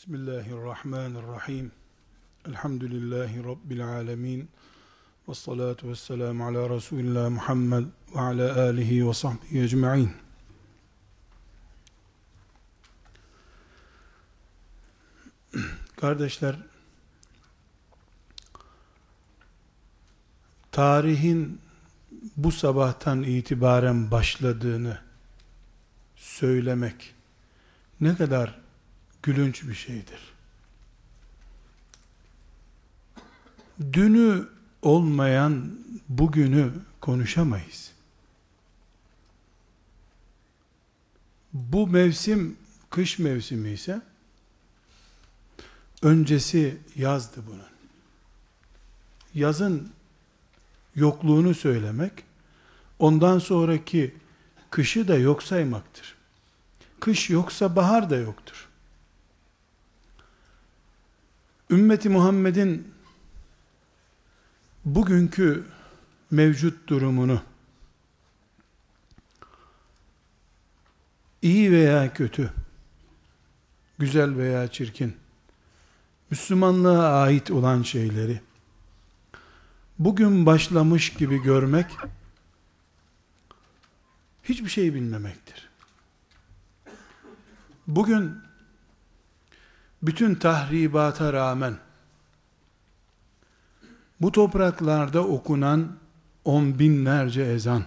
Bismillahirrahmanirrahim. Elhamdülillahi Rabbil alemin. Ve salatu ve selamu ala Resulillah Muhammed ve ala alihi ve sahbihi ecma'in. Kardeşler, tarihin bu sabahtan itibaren başladığını söylemek ne kadar gülünç bir şeydir. Dünü olmayan bugünü konuşamayız. Bu mevsim kış mevsimi ise öncesi yazdı bunun. Yazın yokluğunu söylemek ondan sonraki kışı da yok saymaktır. Kış yoksa bahar da yoktur. Ümmeti Muhammed'in bugünkü mevcut durumunu iyi veya kötü, güzel veya çirkin, Müslümanlığa ait olan şeyleri bugün başlamış gibi görmek hiçbir şey bilmemektir. Bugün bütün tahribata rağmen bu topraklarda okunan on binlerce ezan,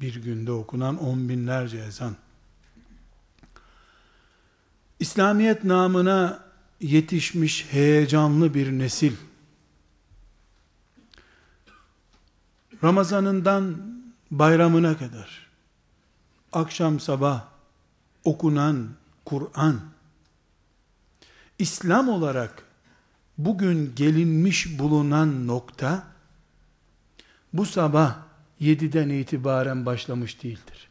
bir günde okunan on binlerce ezan, İslamiyet namına yetişmiş heyecanlı bir nesil, Ramazanından bayramına kadar, akşam sabah okunan Kur'an, İslam olarak bugün gelinmiş bulunan nokta bu sabah 7'den itibaren başlamış değildir.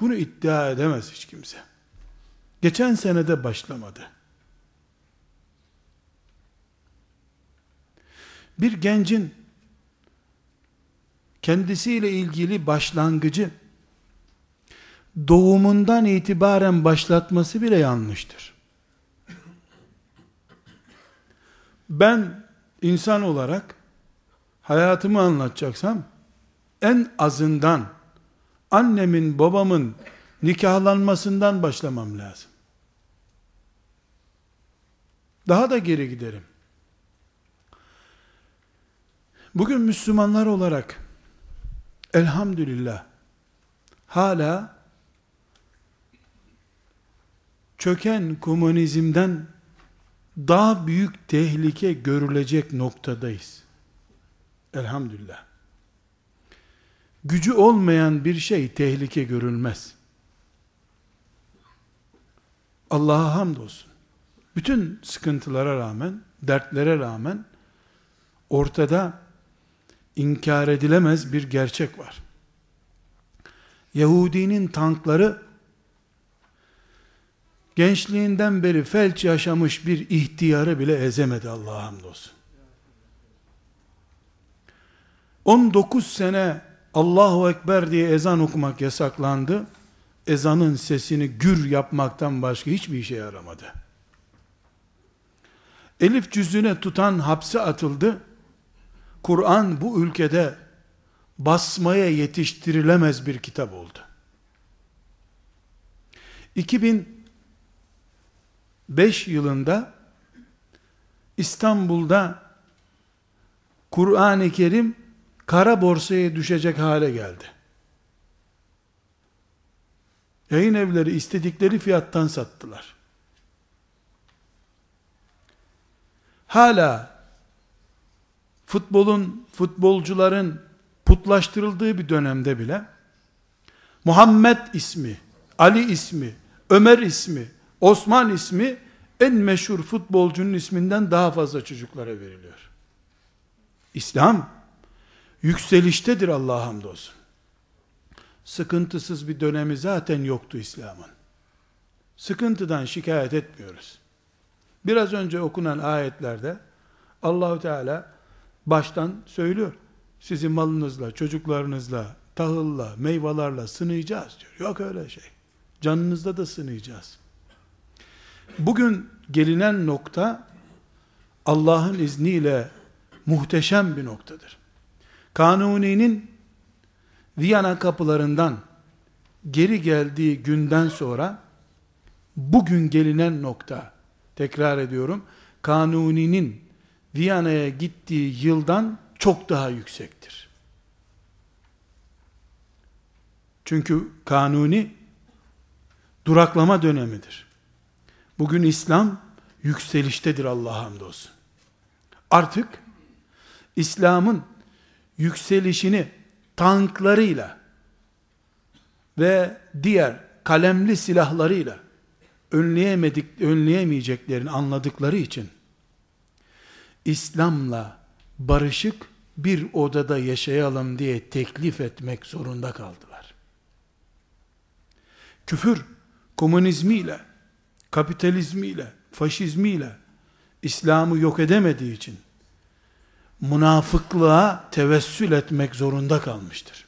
Bunu iddia edemez hiç kimse. Geçen senede başlamadı. Bir gencin kendisiyle ilgili başlangıcı doğumundan itibaren başlatması bile yanlıştır. Ben insan olarak hayatımı anlatacaksam en azından annemin babamın nikahlanmasından başlamam lazım. Daha da geri giderim. Bugün Müslümanlar olarak elhamdülillah hala çöken komünizmden daha büyük tehlike görülecek noktadayız. Elhamdülillah. Gücü olmayan bir şey tehlike görülmez. Allah'a hamdolsun. Bütün sıkıntılara rağmen, dertlere rağmen ortada inkar edilemez bir gerçek var. Yahudinin tankları gençliğinden beri felç yaşamış bir ihtiyarı bile ezemedi Allah'a hamdolsun. 19 sene Allahu Ekber diye ezan okumak yasaklandı. Ezanın sesini gür yapmaktan başka hiçbir işe yaramadı. Elif cüzüne tutan hapse atıldı. Kur'an bu ülkede basmaya yetiştirilemez bir kitap oldu. 2005 yılında İstanbul'da Kur'an-ı Kerim kara borsaya düşecek hale geldi. Yayın evleri istedikleri fiyattan sattılar. Hala futbolun, futbolcuların putlaştırıldığı bir dönemde bile Muhammed ismi, Ali ismi, Ömer ismi, Osman ismi en meşhur futbolcunun isminden daha fazla çocuklara veriliyor. İslam yükseliştedir Allah'a hamdolsun. Sıkıntısız bir dönemi zaten yoktu İslam'ın. Sıkıntıdan şikayet etmiyoruz. Biraz önce okunan ayetlerde Allahu Teala baştan söylüyor. Sizi malınızla, çocuklarınızla, tahılla, meyvelerle sınayacağız diyor. Yok öyle şey. Canınızda da sınayacağız. Bugün gelinen nokta Allah'ın izniyle muhteşem bir noktadır. Kanuni'nin Viyana kapılarından geri geldiği günden sonra bugün gelinen nokta tekrar ediyorum Kanuni'nin Viyana'ya gittiği yıldan çok daha yüksektir. Çünkü Kanuni duraklama dönemidir. Bugün İslam yükseliştedir Allah'a hamdolsun. Artık İslam'ın yükselişini tanklarıyla ve diğer kalemli silahlarıyla önleyemedik, önleyemeyeceklerini anladıkları için İslam'la barışık bir odada yaşayalım diye teklif etmek zorunda kaldılar. Küfür, komünizmiyle, kapitalizmiyle, faşizmiyle İslam'ı yok edemediği için münafıklığa tevessül etmek zorunda kalmıştır.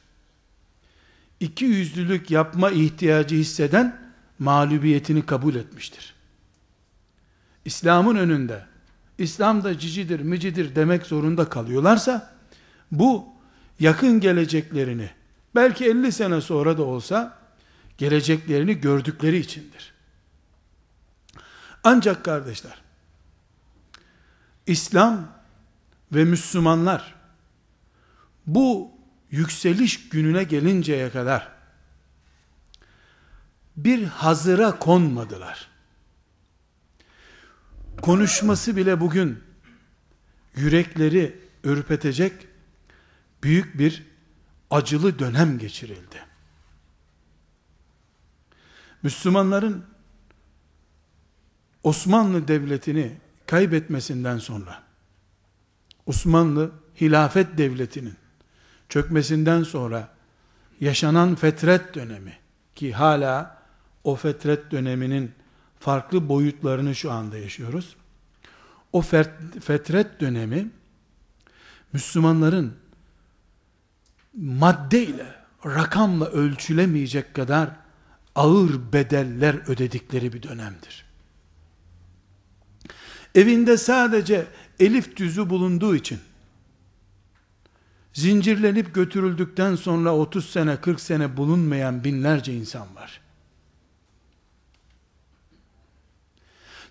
İki yüzlülük yapma ihtiyacı hisseden mağlubiyetini kabul etmiştir. İslam'ın önünde İslam da cicidir, micidir demek zorunda kalıyorlarsa bu yakın geleceklerini belki 50 sene sonra da olsa geleceklerini gördükleri içindir. Ancak kardeşler İslam ve Müslümanlar bu yükseliş gününe gelinceye kadar bir hazıra konmadılar. Konuşması bile bugün yürekleri ürpetecek büyük bir acılı dönem geçirildi. Müslümanların Osmanlı Devleti'ni kaybetmesinden sonra Osmanlı hilafet devletinin çökmesinden sonra yaşanan fetret dönemi ki hala o fetret döneminin farklı boyutlarını şu anda yaşıyoruz. O fetret dönemi Müslümanların maddeyle, rakamla ölçülemeyecek kadar ağır bedeller ödedikleri bir dönemdir. Evinde sadece elif düzü bulunduğu için zincirlenip götürüldükten sonra 30 sene 40 sene bulunmayan binlerce insan var.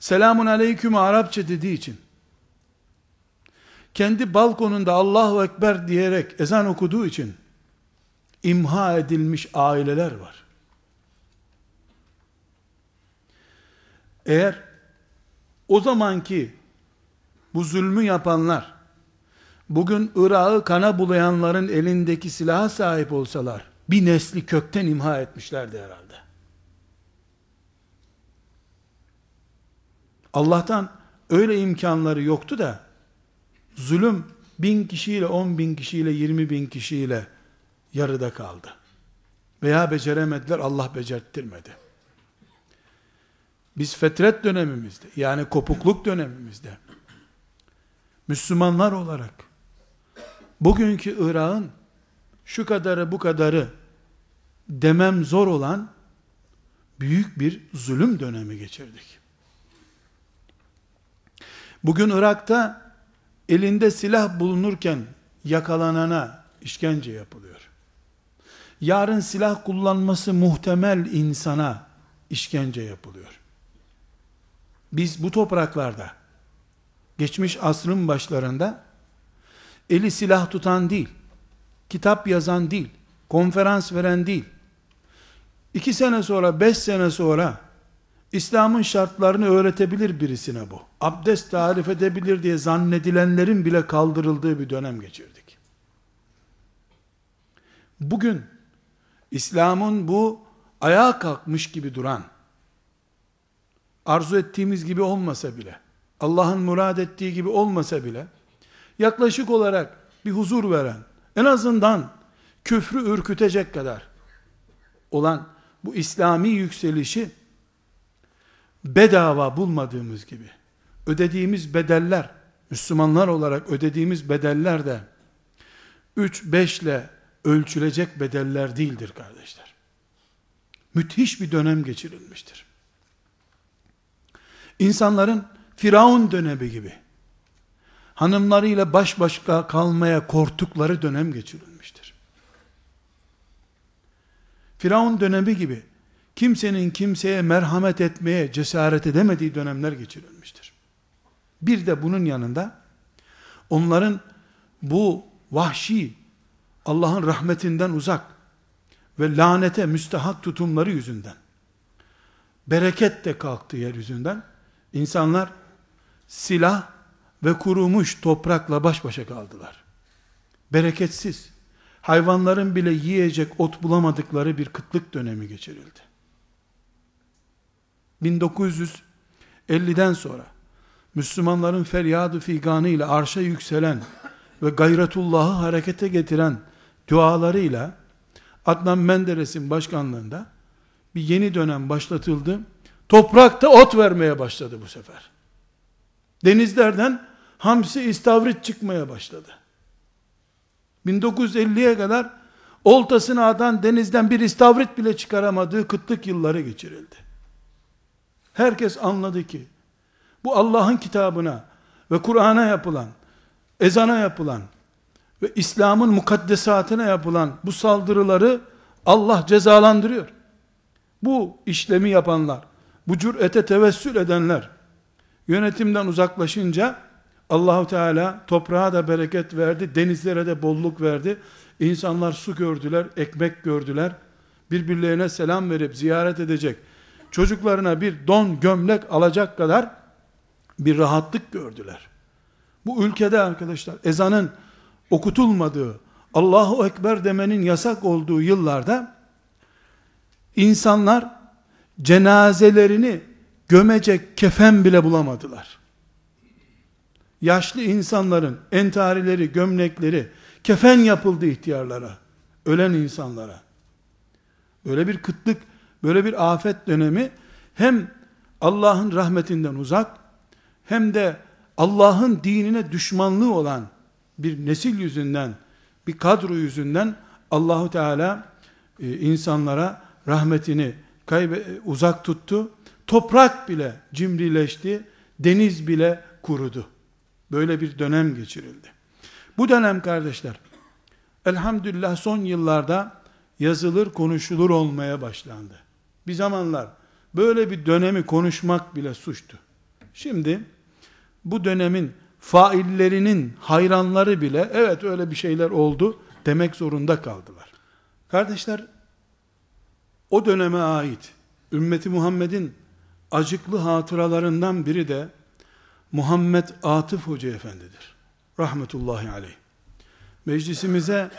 Selamun aleyküm Arapça dediği için kendi balkonunda Allahu Ekber diyerek ezan okuduğu için imha edilmiş aileler var. Eğer o zamanki bu zulmü yapanlar bugün Irak'ı kana bulayanların elindeki silaha sahip olsalar bir nesli kökten imha etmişlerdi herhalde. Allah'tan öyle imkanları yoktu da zulüm bin kişiyle, on bin kişiyle, yirmi bin kişiyle yarıda kaldı. Veya beceremediler, Allah becerttirmedi. Biz fetret dönemimizde, yani kopukluk dönemimizde, Müslümanlar olarak, bugünkü Irak'ın şu kadarı bu kadarı demem zor olan büyük bir zulüm dönemi geçirdik. Bugün Irak'ta elinde silah bulunurken yakalanana işkence yapılıyor. Yarın silah kullanması muhtemel insana işkence yapılıyor. Biz bu topraklarda geçmiş asrın başlarında eli silah tutan değil, kitap yazan değil, konferans veren değil, iki sene sonra, beş sene sonra İslam'ın şartlarını öğretebilir birisine bu. Abdest tarif edebilir diye zannedilenlerin bile kaldırıldığı bir dönem geçirdik. Bugün İslam'ın bu ayağa kalkmış gibi duran, arzu ettiğimiz gibi olmasa bile, Allah'ın murad ettiği gibi olmasa bile, yaklaşık olarak bir huzur veren, en azından küfrü ürkütecek kadar olan bu İslami yükselişi bedava bulmadığımız gibi ödediğimiz bedeller Müslümanlar olarak ödediğimiz bedeller de 3-5 ile ölçülecek bedeller değildir kardeşler. Müthiş bir dönem geçirilmiştir. İnsanların Firavun dönemi gibi hanımlarıyla baş başa kalmaya korktukları dönem geçirilmiştir. Firavun dönemi gibi kimsenin kimseye merhamet etmeye cesaret edemediği dönemler geçirilmiştir. Bir de bunun yanında onların bu vahşi Allah'ın rahmetinden uzak ve lanete müstehak tutumları yüzünden bereket de kalktı yeryüzünden insanlar silah ve kurumuş toprakla baş başa kaldılar. Bereketsiz, hayvanların bile yiyecek ot bulamadıkları bir kıtlık dönemi geçirildi. 1950'den sonra Müslümanların feryadı figanı ile arşa yükselen ve gayretullahı harekete getiren dualarıyla Adnan Menderes'in başkanlığında bir yeni dönem başlatıldı. Toprakta ot vermeye başladı bu sefer. Denizlerden hamsi istavrit çıkmaya başladı. 1950'ye kadar oltasını atan denizden bir istavrit bile çıkaramadığı kıtlık yılları geçirildi. Herkes anladı ki bu Allah'ın kitabına ve Kur'an'a yapılan, ezana yapılan ve İslam'ın mukaddesatına yapılan bu saldırıları Allah cezalandırıyor. Bu işlemi yapanlar, bu cürete tevessül edenler yönetimden uzaklaşınca Allahu Teala toprağa da bereket verdi, denizlere de bolluk verdi. İnsanlar su gördüler, ekmek gördüler. Birbirlerine selam verip ziyaret edecek, çocuklarına bir don gömlek alacak kadar bir rahatlık gördüler. Bu ülkede arkadaşlar ezanın okutulmadığı, Allahu Ekber demenin yasak olduğu yıllarda insanlar cenazelerini gömecek kefen bile bulamadılar. Yaşlı insanların entarileri, gömlekleri kefen yapıldı ihtiyarlara, ölen insanlara. Böyle bir kıtlık, böyle bir afet dönemi hem Allah'ın rahmetinden uzak hem de Allah'ın dinine düşmanlığı olan bir nesil yüzünden, bir kadro yüzünden Allahu Teala e, insanlara rahmetini kaybe, uzak tuttu. Toprak bile cimrileşti, deniz bile kurudu. Böyle bir dönem geçirildi. Bu dönem kardeşler, elhamdülillah son yıllarda yazılır, konuşulur olmaya başlandı. Bir zamanlar böyle bir dönemi konuşmak bile suçtu. Şimdi bu dönemin faillerinin hayranları bile evet öyle bir şeyler oldu demek zorunda kaldılar. Kardeşler o döneme ait ümmeti Muhammed'in acıklı hatıralarından biri de Muhammed Atıf Hoca Efendi'dir. Rahmetullahi aleyh. Meclisimize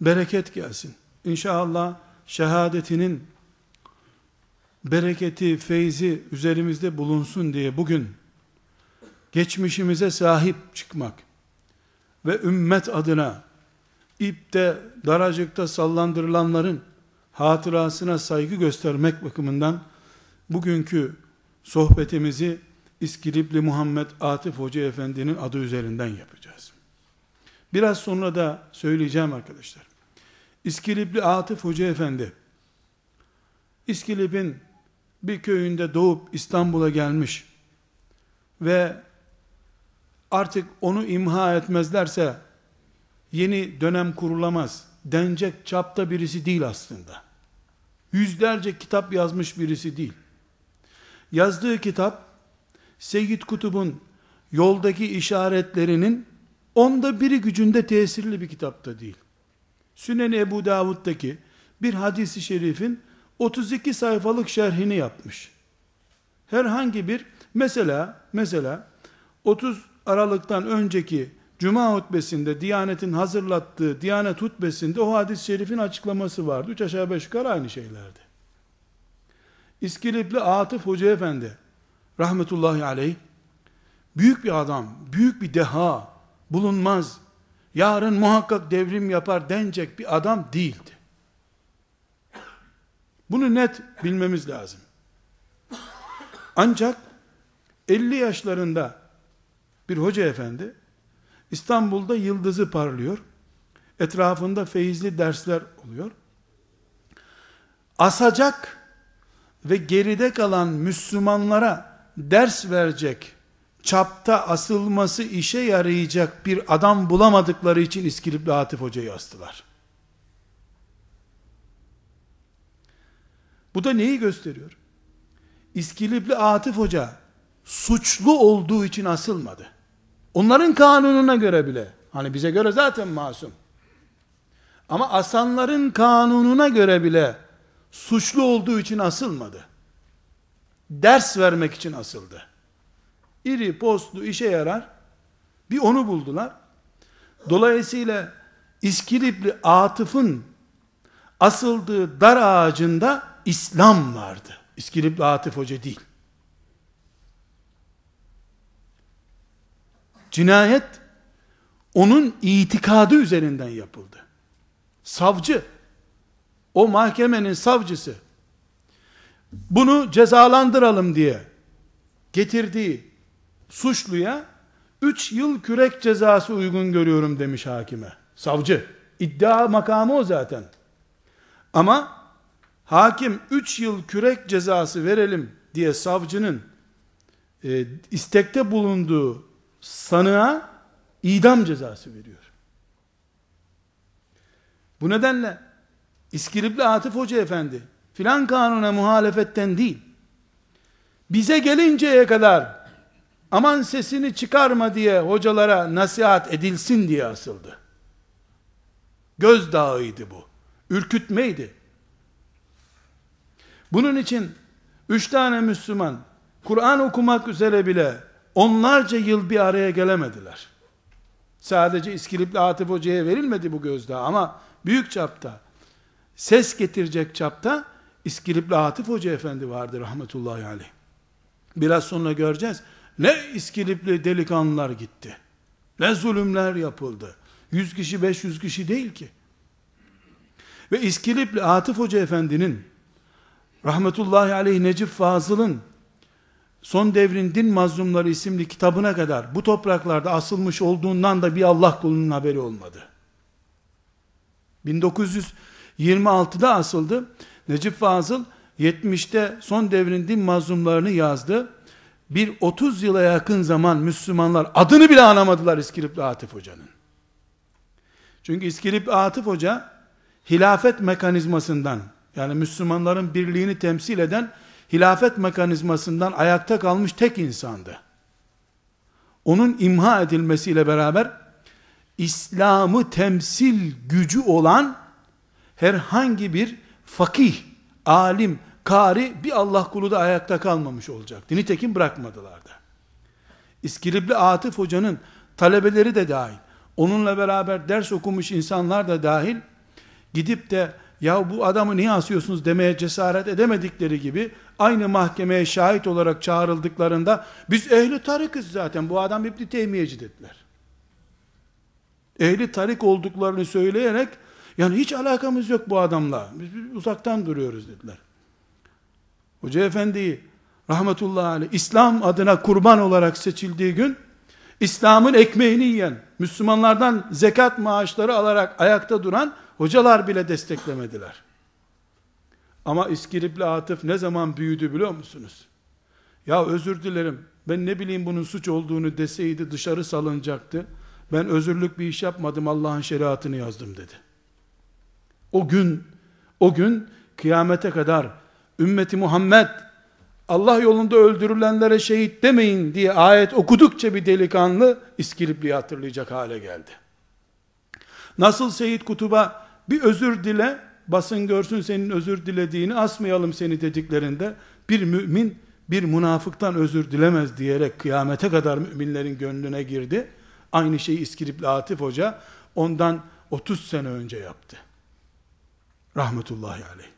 bereket gelsin. İnşallah şehadetinin bereketi, feyzi üzerimizde bulunsun diye bugün geçmişimize sahip çıkmak ve ümmet adına ipte, daracıkta sallandırılanların hatırasına saygı göstermek bakımından bugünkü sohbetimizi İskilipli Muhammed Atif Hoca Efendi'nin adı üzerinden yapacağız. Biraz sonra da söyleyeceğim arkadaşlar. İskilipli Atif Hoca Efendi, İskilip'in bir köyünde doğup İstanbul'a gelmiş ve artık onu imha etmezlerse yeni dönem kurulamaz denecek çapta birisi değil aslında. Yüzlerce kitap yazmış birisi değil. Yazdığı kitap Seyyid Kutub'un yoldaki işaretlerinin onda biri gücünde tesirli bir kitapta değil. Sünen Ebu Davud'daki bir hadisi şerifin 32 sayfalık şerhini yapmış. Herhangi bir mesela mesela 30 Aralık'tan önceki Cuma hutbesinde Diyanet'in hazırlattığı Diyanet hutbesinde o hadis-i şerifin açıklaması vardı. Üç aşağı beş yukarı aynı şeylerdi. İskilipli Atıf Hoca Efendi rahmetullahi aleyh büyük bir adam, büyük bir deha bulunmaz. Yarın muhakkak devrim yapar denecek bir adam değildi. Bunu net bilmemiz lazım. Ancak 50 yaşlarında bir hoca efendi İstanbul'da yıldızı parlıyor. Etrafında feyizli dersler oluyor. Asacak ve geride kalan Müslümanlara ders verecek, çapta asılması işe yarayacak bir adam bulamadıkları için İskilipli Atif Hoca'yı astılar. Bu da neyi gösteriyor? İskilipli Atif Hoca suçlu olduğu için asılmadı. Onların kanununa göre bile, hani bize göre zaten masum. Ama asanların kanununa göre bile suçlu olduğu için asılmadı. Ders vermek için asıldı. İri postlu işe yarar. Bir onu buldular. Dolayısıyla İskilipli Atıf'ın asıldığı dar ağacında İslam vardı. İskilipli Atıf Hoca değil. Cinayet onun itikadı üzerinden yapıldı. Savcı o mahkemenin savcısı bunu cezalandıralım diye getirdiği suçluya 3 yıl kürek cezası uygun görüyorum demiş hakime. Savcı. İddia makamı o zaten. Ama hakim 3 yıl kürek cezası verelim diye savcının e, istekte bulunduğu sanığa idam cezası veriyor. Bu nedenle İskilipli Atıf Hoca Efendi filan kanuna muhalefetten değil bize gelinceye kadar aman sesini çıkarma diye hocalara nasihat edilsin diye asıldı. Gözdağıydı bu. Ürkütmeydi. Bunun için üç tane Müslüman Kur'an okumak üzere bile onlarca yıl bir araya gelemediler. Sadece İskilipli Atif Hoca'ya verilmedi bu gözdağı ama büyük çapta ses getirecek çapta İskilipli Atif Hoca Efendi vardı rahmetullahi aleyh. Biraz sonra göreceğiz. Ne İskilipli delikanlılar gitti. Ne zulümler yapıldı. 100 kişi 500 kişi değil ki. Ve İskilipli Atif Hoca Efendi'nin rahmetullahi aleyh Necip Fazıl'ın Son Devrin Din Mazlumları isimli kitabına kadar bu topraklarda asılmış olduğundan da bir Allah kulunun haberi olmadı. 1926'da asıldı. Necip Fazıl 70'te Son Devrin Din Mazlumlarını yazdı. Bir 30 yıla yakın zaman Müslümanlar adını bile anamadılar İskilipli Atif Hoca'nın. Çünkü İskilipli Atif Hoca hilafet mekanizmasından yani Müslümanların birliğini temsil eden hilafet mekanizmasından ayakta kalmış tek insandı. Onun imha edilmesiyle beraber İslam'ı temsil gücü olan herhangi bir fakih, alim, kari bir Allah kulu da ayakta kalmamış olacak. Nitekim bırakmadılar da. İskilipli Atıf Hoca'nın talebeleri de dahil, onunla beraber ders okumuş insanlar da dahil, gidip de ya bu adamı niye asıyorsunuz demeye cesaret edemedikleri gibi aynı mahkemeye şahit olarak çağrıldıklarında biz ehli tarikız zaten bu adam İbni Teymiyeci dediler. Ehli tarik olduklarını söyleyerek yani hiç alakamız yok bu adamla. Biz, biz uzaktan duruyoruz dediler. Hoca Efendi'yi rahmetullahi aleyh İslam adına kurban olarak seçildiği gün İslam'ın ekmeğini yiyen, Müslümanlardan zekat maaşları alarak ayakta duran hocalar bile desteklemediler. Ama İskilipli Atıf ne zaman büyüdü biliyor musunuz? Ya özür dilerim, ben ne bileyim bunun suç olduğunu deseydi dışarı salınacaktı. Ben özürlük bir iş yapmadım, Allah'ın şeriatını yazdım dedi. O gün, o gün kıyamete kadar ümmeti Muhammed Allah yolunda öldürülenlere şehit demeyin diye ayet okudukça bir delikanlı İskilipli'yi hatırlayacak hale geldi. Nasıl Seyyid Kutub'a bir özür dile, basın görsün senin özür dilediğini, asmayalım seni dediklerinde, bir mümin, bir münafıktan özür dilemez diyerek kıyamete kadar müminlerin gönlüne girdi. Aynı şeyi İskilipli Atif Hoca, ondan 30 sene önce yaptı. Rahmetullahi aleyh.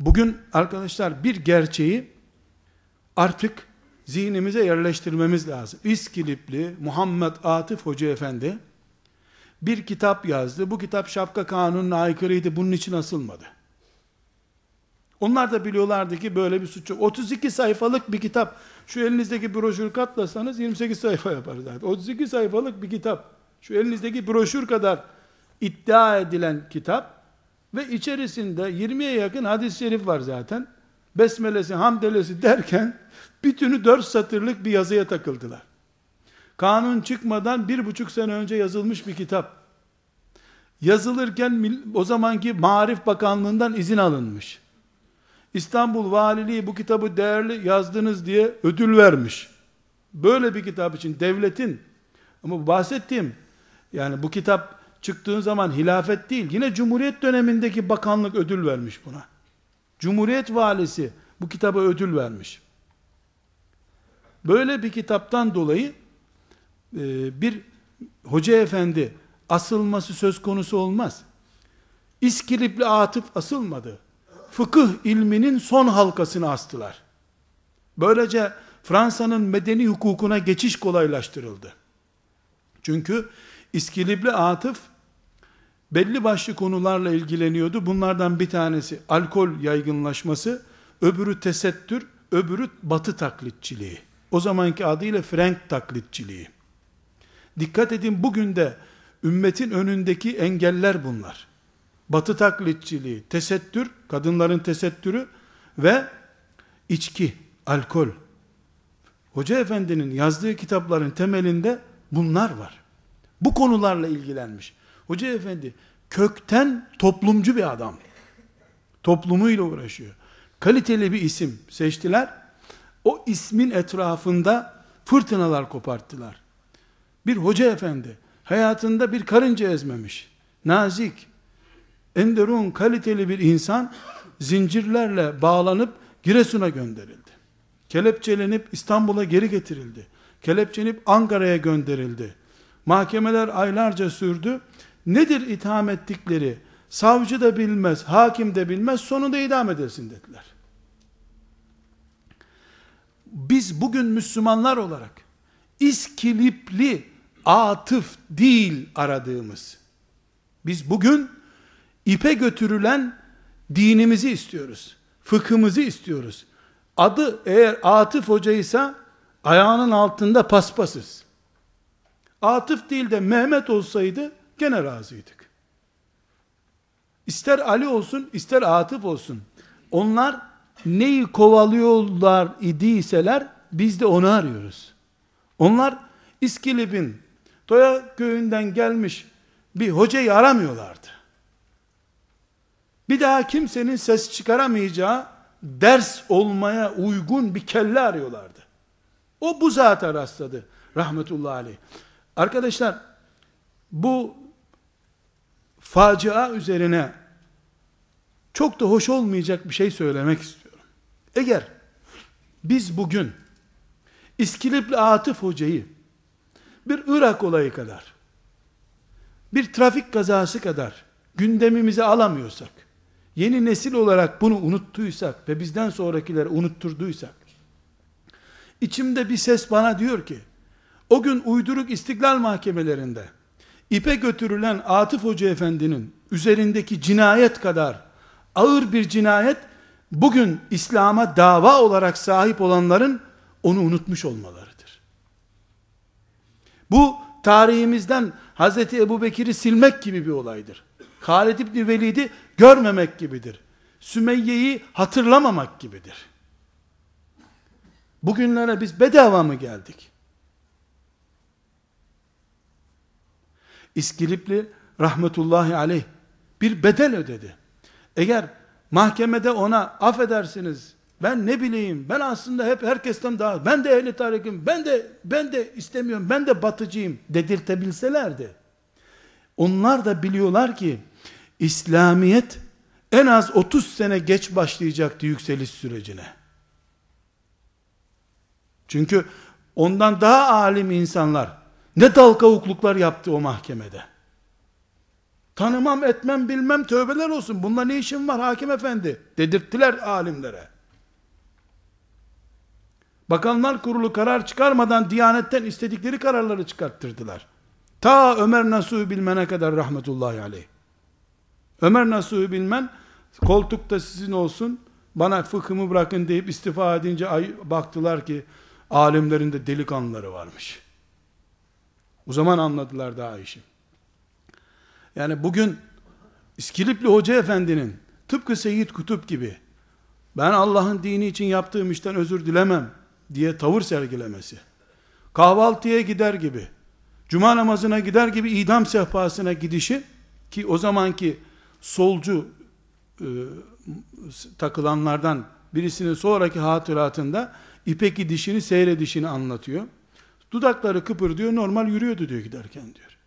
Bugün arkadaşlar bir gerçeği artık zihnimize yerleştirmemiz lazım. İskilipli Muhammed Atif Hoca Efendi bir kitap yazdı. Bu kitap şapka kanununa aykırıydı. Bunun için asılmadı. Onlar da biliyorlardı ki böyle bir suç yok. 32 sayfalık bir kitap. Şu elinizdeki broşür katlasanız 28 sayfa yapar zaten. 32 sayfalık bir kitap. Şu elinizdeki broşür kadar iddia edilen kitap ve içerisinde 20'ye yakın hadis-i şerif var zaten. besmelesi, hamdelesi derken bütünü dört satırlık bir yazıya takıldılar. Kanun çıkmadan bir buçuk sene önce yazılmış bir kitap. Yazılırken o zamanki Marif Bakanlığından izin alınmış. İstanbul Valiliği bu kitabı değerli yazdınız diye ödül vermiş. Böyle bir kitap için devletin ama bahsettiğim yani bu kitap çıktığı zaman hilafet değil yine Cumhuriyet dönemindeki bakanlık ödül vermiş buna. Cumhuriyet valisi bu kitaba ödül vermiş. Böyle bir kitaptan dolayı bir hoca efendi asılması söz konusu olmaz. İskilipli atıf asılmadı. Fıkıh ilminin son halkasını astılar. Böylece Fransa'nın medeni hukukuna geçiş kolaylaştırıldı. Çünkü İskilipli atıf belli başlı konularla ilgileniyordu. Bunlardan bir tanesi alkol yaygınlaşması, öbürü tesettür, öbürü batı taklitçiliği. O zamanki adıyla Frank taklitçiliği. Dikkat edin bugün de ümmetin önündeki engeller bunlar. Batı taklitçiliği, tesettür, kadınların tesettürü ve içki, alkol. Hoca efendinin yazdığı kitapların temelinde bunlar var. Bu konularla ilgilenmiş. Hoca efendi kökten toplumcu bir adam. Toplumuyla uğraşıyor. Kaliteli bir isim seçtiler. O ismin etrafında fırtınalar koparttılar. Bir hoca efendi hayatında bir karınca ezmemiş. Nazik, enderun, kaliteli bir insan zincirlerle bağlanıp Giresun'a gönderildi. Kelepçelenip İstanbul'a geri getirildi. Kelepçelenip Ankara'ya gönderildi. Mahkemeler aylarca sürdü. Nedir itham ettikleri? Savcı da bilmez, hakim de bilmez, sonunda idam edilsin dediler. Biz bugün Müslümanlar olarak iskilipli atıf değil aradığımız. Biz bugün ipe götürülen dinimizi istiyoruz. Fıkhımızı istiyoruz. Adı eğer Atıf hocaysa ayağının altında paspasız. Atıf değil de Mehmet olsaydı gene razıydık. İster Ali olsun, ister Atıf olsun. Onlar neyi kovalıyorlar idiyseler biz de onu arıyoruz. Onlar İskilip'in Toya köyünden gelmiş bir hocayı aramıyorlardı. Bir daha kimsenin ses çıkaramayacağı ders olmaya uygun bir kelle arıyorlardı. O bu zata rastladı rahmetullahi aleyh. Arkadaşlar bu facia üzerine çok da hoş olmayacak bir şey söylemek istiyorum. Eğer biz bugün İskilipli Atıf Hoca'yı bir Irak olayı kadar, bir trafik kazası kadar gündemimize alamıyorsak, yeni nesil olarak bunu unuttuysak ve bizden sonrakileri unutturduysak, içimde bir ses bana diyor ki, o gün uyduruk istiklal mahkemelerinde, ipe götürülen Atıf Hoca Efendi'nin üzerindeki cinayet kadar ağır bir cinayet, bugün İslam'a dava olarak sahip olanların onu unutmuş olmaları. Bu tarihimizden Hazreti Ebu Bekir'i silmek gibi bir olaydır. Halid İbni Velid'i görmemek gibidir. Sümeyye'yi hatırlamamak gibidir. Bugünlere biz bedava mı geldik? İskilipli rahmetullahi aleyh bir bedel ödedi. Eğer mahkemede ona affedersiniz ben ne bileyim, ben aslında hep herkesten daha, ben de ehli tarikim, ben de, ben de istemiyorum, ben de batıcıyım dedirtebilselerdi. Onlar da biliyorlar ki, İslamiyet en az 30 sene geç başlayacaktı yükseliş sürecine. Çünkü ondan daha alim insanlar, ne dal kavukluklar yaptı o mahkemede. Tanımam etmem bilmem tövbeler olsun. Bununla ne işim var hakim efendi? Dedirttiler alimlere. Bakanlar kurulu karar çıkarmadan Diyanetten istedikleri kararları çıkarttırdılar. Ta Ömer Nasuhi Bilmen'e kadar rahmetullahi aleyh. Ömer Nasuhi Bilmen koltukta sizin olsun bana fıkhımı bırakın deyip istifa edince ay, baktılar ki alimlerinde delikanlıları varmış. O zaman anladılar daha işi. Yani bugün İskilipli Hoca Efendi'nin tıpkı Seyyid Kutup gibi ben Allah'ın dini için yaptığım işten özür dilemem diye tavır sergilemesi, kahvaltıya gider gibi, cuma namazına gider gibi idam sehpasına gidişi, ki o zamanki solcu e, takılanlardan birisinin sonraki hatıratında ipek dişini seyredişini anlatıyor. Dudakları kıpırdıyor, normal yürüyordu diyor giderken diyor.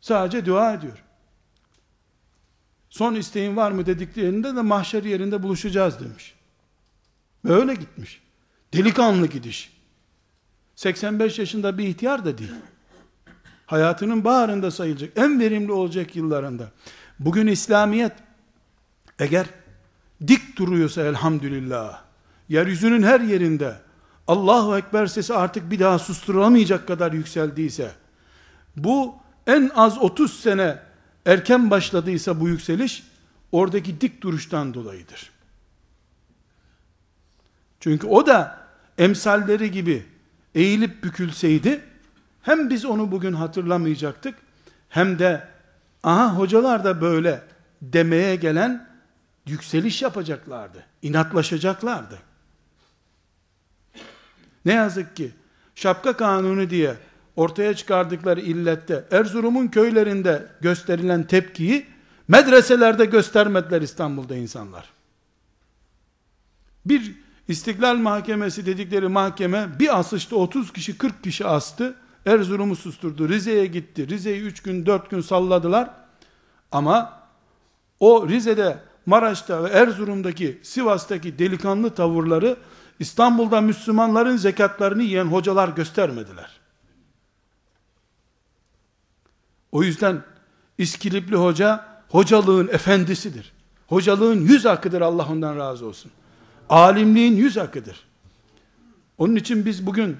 Sadece dua ediyor. Son isteğin var mı dediklerinde de mahşer yerinde buluşacağız demiş. Ve öyle gitmiş. Delikanlı gidiş. 85 yaşında bir ihtiyar da değil. Hayatının baharında sayılacak, en verimli olacak yıllarında. Bugün İslamiyet eğer dik duruyorsa elhamdülillah, yeryüzünün her yerinde Allahu Ekber sesi artık bir daha susturulamayacak kadar yükseldiyse, bu en az 30 sene erken başladıysa bu yükseliş, oradaki dik duruştan dolayıdır. Çünkü o da emsalleri gibi eğilip bükülseydi, hem biz onu bugün hatırlamayacaktık, hem de aha hocalar da böyle demeye gelen yükseliş yapacaklardı. inatlaşacaklardı. Ne yazık ki şapka kanunu diye ortaya çıkardıkları illette Erzurum'un köylerinde gösterilen tepkiyi medreselerde göstermediler İstanbul'da insanlar. Bir İstiklal Mahkemesi dedikleri mahkeme bir asışta 30 kişi 40 kişi astı. Erzurum'u susturdu. Rize'ye gitti. Rize'yi 3 gün 4 gün salladılar. Ama o Rize'de, Maraş'ta ve Erzurum'daki, Sivas'taki delikanlı tavırları İstanbul'da Müslümanların zekatlarını yiyen hocalar göstermediler. O yüzden İskilipli hoca hocalığın efendisidir. Hocalığın yüz hakkıdır Allah ondan razı olsun. Alimliğin yüz hakkıdır. Onun için biz bugün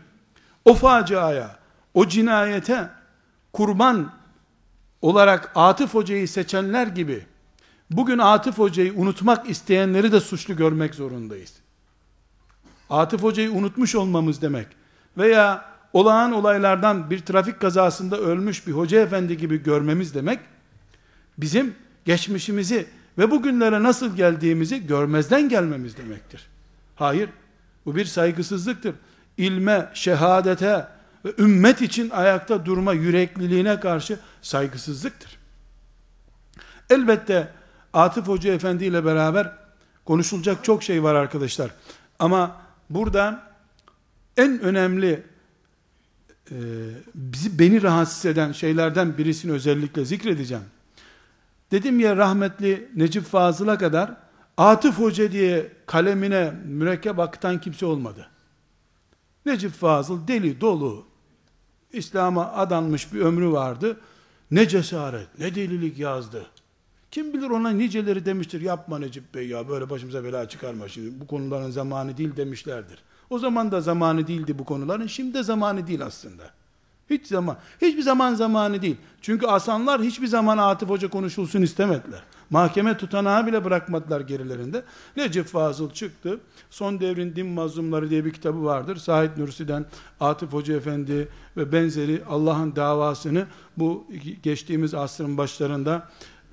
o faciaya, o cinayete kurban olarak Atıf Hoca'yı seçenler gibi bugün Atıf Hoca'yı unutmak isteyenleri de suçlu görmek zorundayız. Atıf Hoca'yı unutmuş olmamız demek veya olağan olaylardan bir trafik kazasında ölmüş bir hoca efendi gibi görmemiz demek bizim geçmişimizi ve bugünlere nasıl geldiğimizi görmezden gelmemiz demektir. Hayır, bu bir saygısızlıktır. İlme, şehadete ve ümmet için ayakta durma yürekliliğine karşı saygısızlıktır. Elbette Atıf Hoca Efendi ile beraber konuşulacak çok şey var arkadaşlar. Ama burada en önemli e, bizi beni rahatsız eden şeylerden birisini özellikle zikredeceğim. Dedim ya rahmetli Necip Fazıl'a kadar Atıf Hoca diye kalemine mürekkep akıtan kimse olmadı. Necip Fazıl deli dolu İslam'a adanmış bir ömrü vardı. Ne cesaret, ne delilik yazdı. Kim bilir ona niceleri demiştir, yapma Necip Bey ya böyle başımıza bela çıkarma şimdi, bu konuların zamanı değil demişlerdir. O zaman da zamanı değildi bu konuların, şimdi de zamanı değil aslında. Hiç zaman, hiçbir zaman zamanı değil. Çünkü asanlar hiçbir zaman Atıf Hoca konuşulsun istemediler. Mahkeme tutanağı bile bırakmadılar gerilerinde. Necip Fazıl çıktı. Son devrin din mazlumları diye bir kitabı vardır. Said Nursi'den Atıf Hoca Efendi ve benzeri Allah'ın davasını bu geçtiğimiz asrın başlarında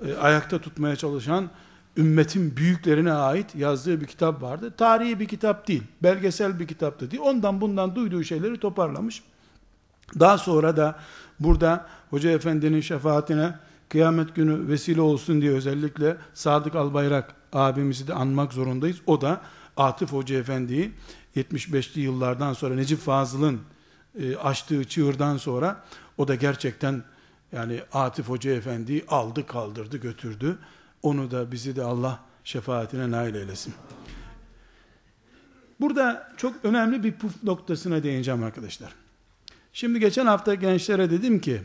e, ayakta tutmaya çalışan ümmetin büyüklerine ait yazdığı bir kitap vardı. Tarihi bir kitap değil, belgesel bir kitap da değil. Ondan bundan duyduğu şeyleri toparlamış. Daha sonra da burada Hoca Efendi'nin şefaatine kıyamet günü vesile olsun diye özellikle Sadık Albayrak abimizi de anmak zorundayız. O da Atıf Hoca Efendi'yi 75'li yıllardan sonra Necip Fazıl'ın e, açtığı çığırdan sonra o da gerçekten yani Atif Hoca Efendi'yi aldı kaldırdı götürdü. Onu da bizi de Allah şefaatine nail eylesin. Burada çok önemli bir puf noktasına değineceğim arkadaşlar. Şimdi geçen hafta gençlere dedim ki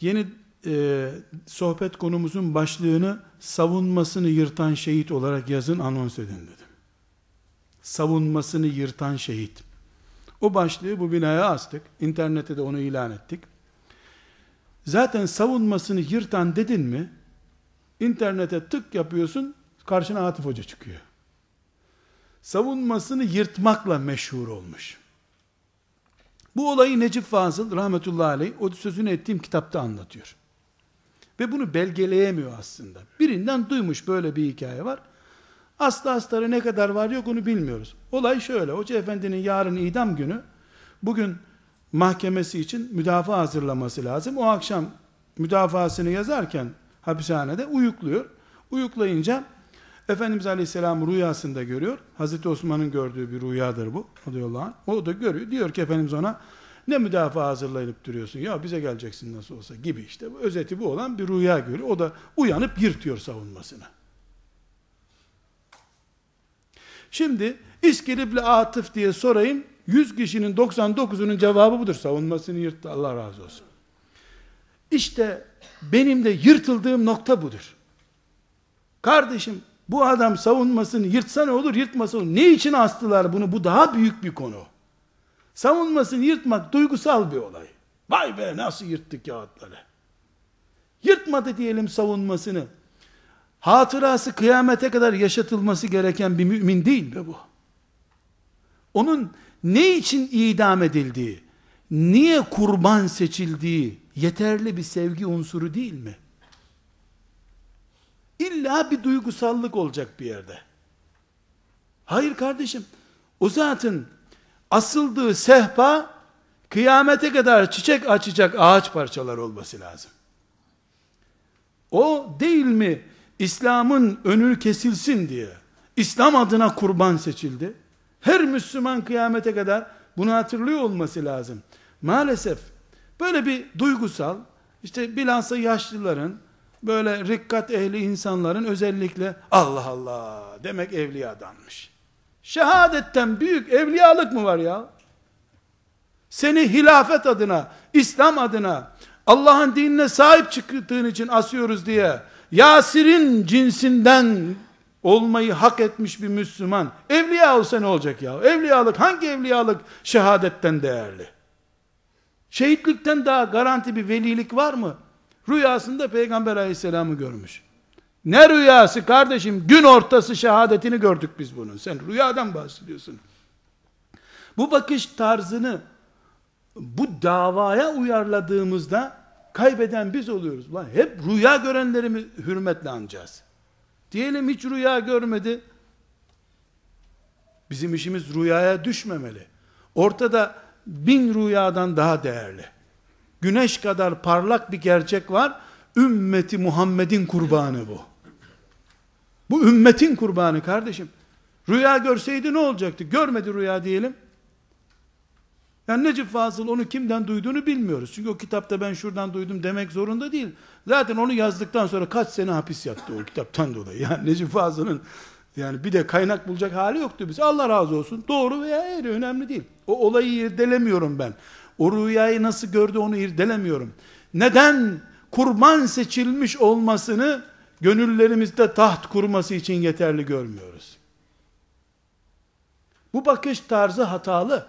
yeni e, sohbet konumuzun başlığını savunmasını yırtan şehit olarak yazın anons edin dedim. Savunmasını yırtan şehit. O başlığı bu binaya astık. İnternette de onu ilan ettik. Zaten savunmasını yırtan dedin mi, internete tık yapıyorsun, karşına Atif Hoca çıkıyor. Savunmasını yırtmakla meşhur olmuş. Bu olayı Necip Fazıl rahmetullahi aleyh o sözünü ettiğim kitapta anlatıyor. Ve bunu belgeleyemiyor aslında. Birinden duymuş böyle bir hikaye var. Aslı astarı ne kadar var yok onu bilmiyoruz. Olay şöyle. Hoca efendinin yarın idam günü bugün mahkemesi için müdafaa hazırlaması lazım. O akşam müdafaasını yazarken hapishanede uyukluyor. Uyuklayınca Efendimiz Aleyhisselam rüyasında görüyor. Hazreti Osman'ın gördüğü bir rüyadır bu. Radıyallahu anh. O da görüyor. Diyor ki Efendimiz ona ne müdafaa hazırlayıp duruyorsun? Ya bize geleceksin nasıl olsa gibi işte. Özeti bu olan bir rüya görüyor. O da uyanıp yırtıyor savunmasını. Şimdi İskilipli Atıf diye sorayım. 100 kişinin 99'unun cevabı budur. Savunmasını yırttı. Allah razı olsun. İşte benim de yırtıldığım nokta budur. Kardeşim bu adam savunmasını yırtsa ne olur yırtmasa olur. Ne için astılar bunu? Bu daha büyük bir konu. Savunmasını yırtmak duygusal bir olay. Vay be nasıl yırttık kağıtları. Yırtmadı diyelim savunmasını. Hatırası kıyamete kadar yaşatılması gereken bir mümin değil mi bu? Onun ne için idam edildiği, niye kurban seçildiği yeterli bir sevgi unsuru değil mi? İlla bir duygusallık olacak bir yerde. Hayır kardeşim, o zatın asıldığı sehpa kıyamete kadar çiçek açacak ağaç parçalar olması lazım. O değil mi İslam'ın önü kesilsin diye İslam adına kurban seçildi. Her Müslüman kıyamete kadar bunu hatırlıyor olması lazım. Maalesef böyle bir duygusal işte bilhassa yaşlıların böyle rikkat ehli insanların özellikle Allah Allah demek evliyadanmış. Şehadetten büyük evliyalık mı var ya? Seni hilafet adına, İslam adına, Allah'ın dinine sahip çıktığın için asıyoruz diye, Yasir'in cinsinden olmayı hak etmiş bir Müslüman, evliya olsa ne olacak ya? Evliyalık, hangi evliyalık şehadetten değerli? Şehitlikten daha garanti bir velilik var mı? Rüyasında Peygamber aleyhisselamı görmüş. Ne rüyası kardeşim? Gün ortası şehadetini gördük biz bunun. Sen rüyadan bahsediyorsun. Bu bakış tarzını bu davaya uyarladığımızda kaybeden biz oluyoruz. Ulan hep rüya görenleri mi hürmetle anacağız? Diyelim hiç rüya görmedi. Bizim işimiz rüyaya düşmemeli. Ortada bin rüyadan daha değerli. Güneş kadar parlak bir gerçek var. Ümmeti Muhammed'in kurbanı bu. Bu ümmetin kurbanı kardeşim. Rüya görseydi ne olacaktı? Görmedi rüya diyelim. Yani Necip Fazıl onu kimden duyduğunu bilmiyoruz. Çünkü o kitapta ben şuradan duydum demek zorunda değil. Zaten onu yazdıktan sonra kaç sene hapis yattı o kitaptan dolayı. Yani Necip Fazıl'ın yani bir de kaynak bulacak hali yoktu biz. Allah razı olsun. Doğru veya eğri önemli değil. O olayı irdelemiyorum ben. O rüyayı nasıl gördü onu irdelemiyorum. Neden kurban seçilmiş olmasını gönüllerimizde taht kurması için yeterli görmüyoruz. Bu bakış tarzı hatalı.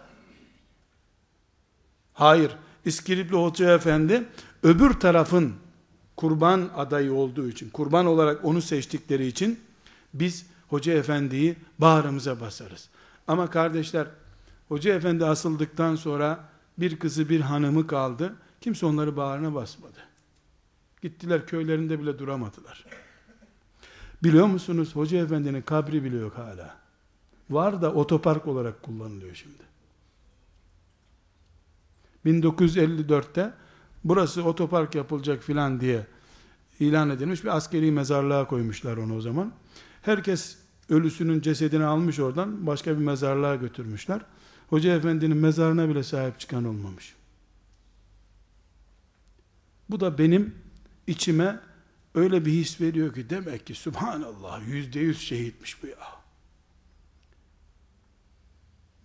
Hayır, İskilipli Hoca Efendi öbür tarafın kurban adayı olduğu için, kurban olarak onu seçtikleri için biz Hoca Efendi'yi bağrımıza basarız. Ama kardeşler, Hoca Efendi asıldıktan sonra bir kızı bir hanımı kaldı. Kimse onları bağrına basmadı. Gittiler köylerinde bile duramadılar. Biliyor musunuz? Hoca Efendi'nin kabri bile yok hala. Var da otopark olarak kullanılıyor şimdi. 1954'te burası otopark yapılacak filan diye ilan edilmiş bir askeri mezarlığa koymuşlar onu o zaman. Herkes ölüsünün cesedini almış oradan başka bir mezarlığa götürmüşler. Hoca efendinin mezarına bile sahip çıkan olmamış. Bu da benim içime öyle bir his veriyor ki demek ki subhanallah yüzde yüz şehitmiş bu ya.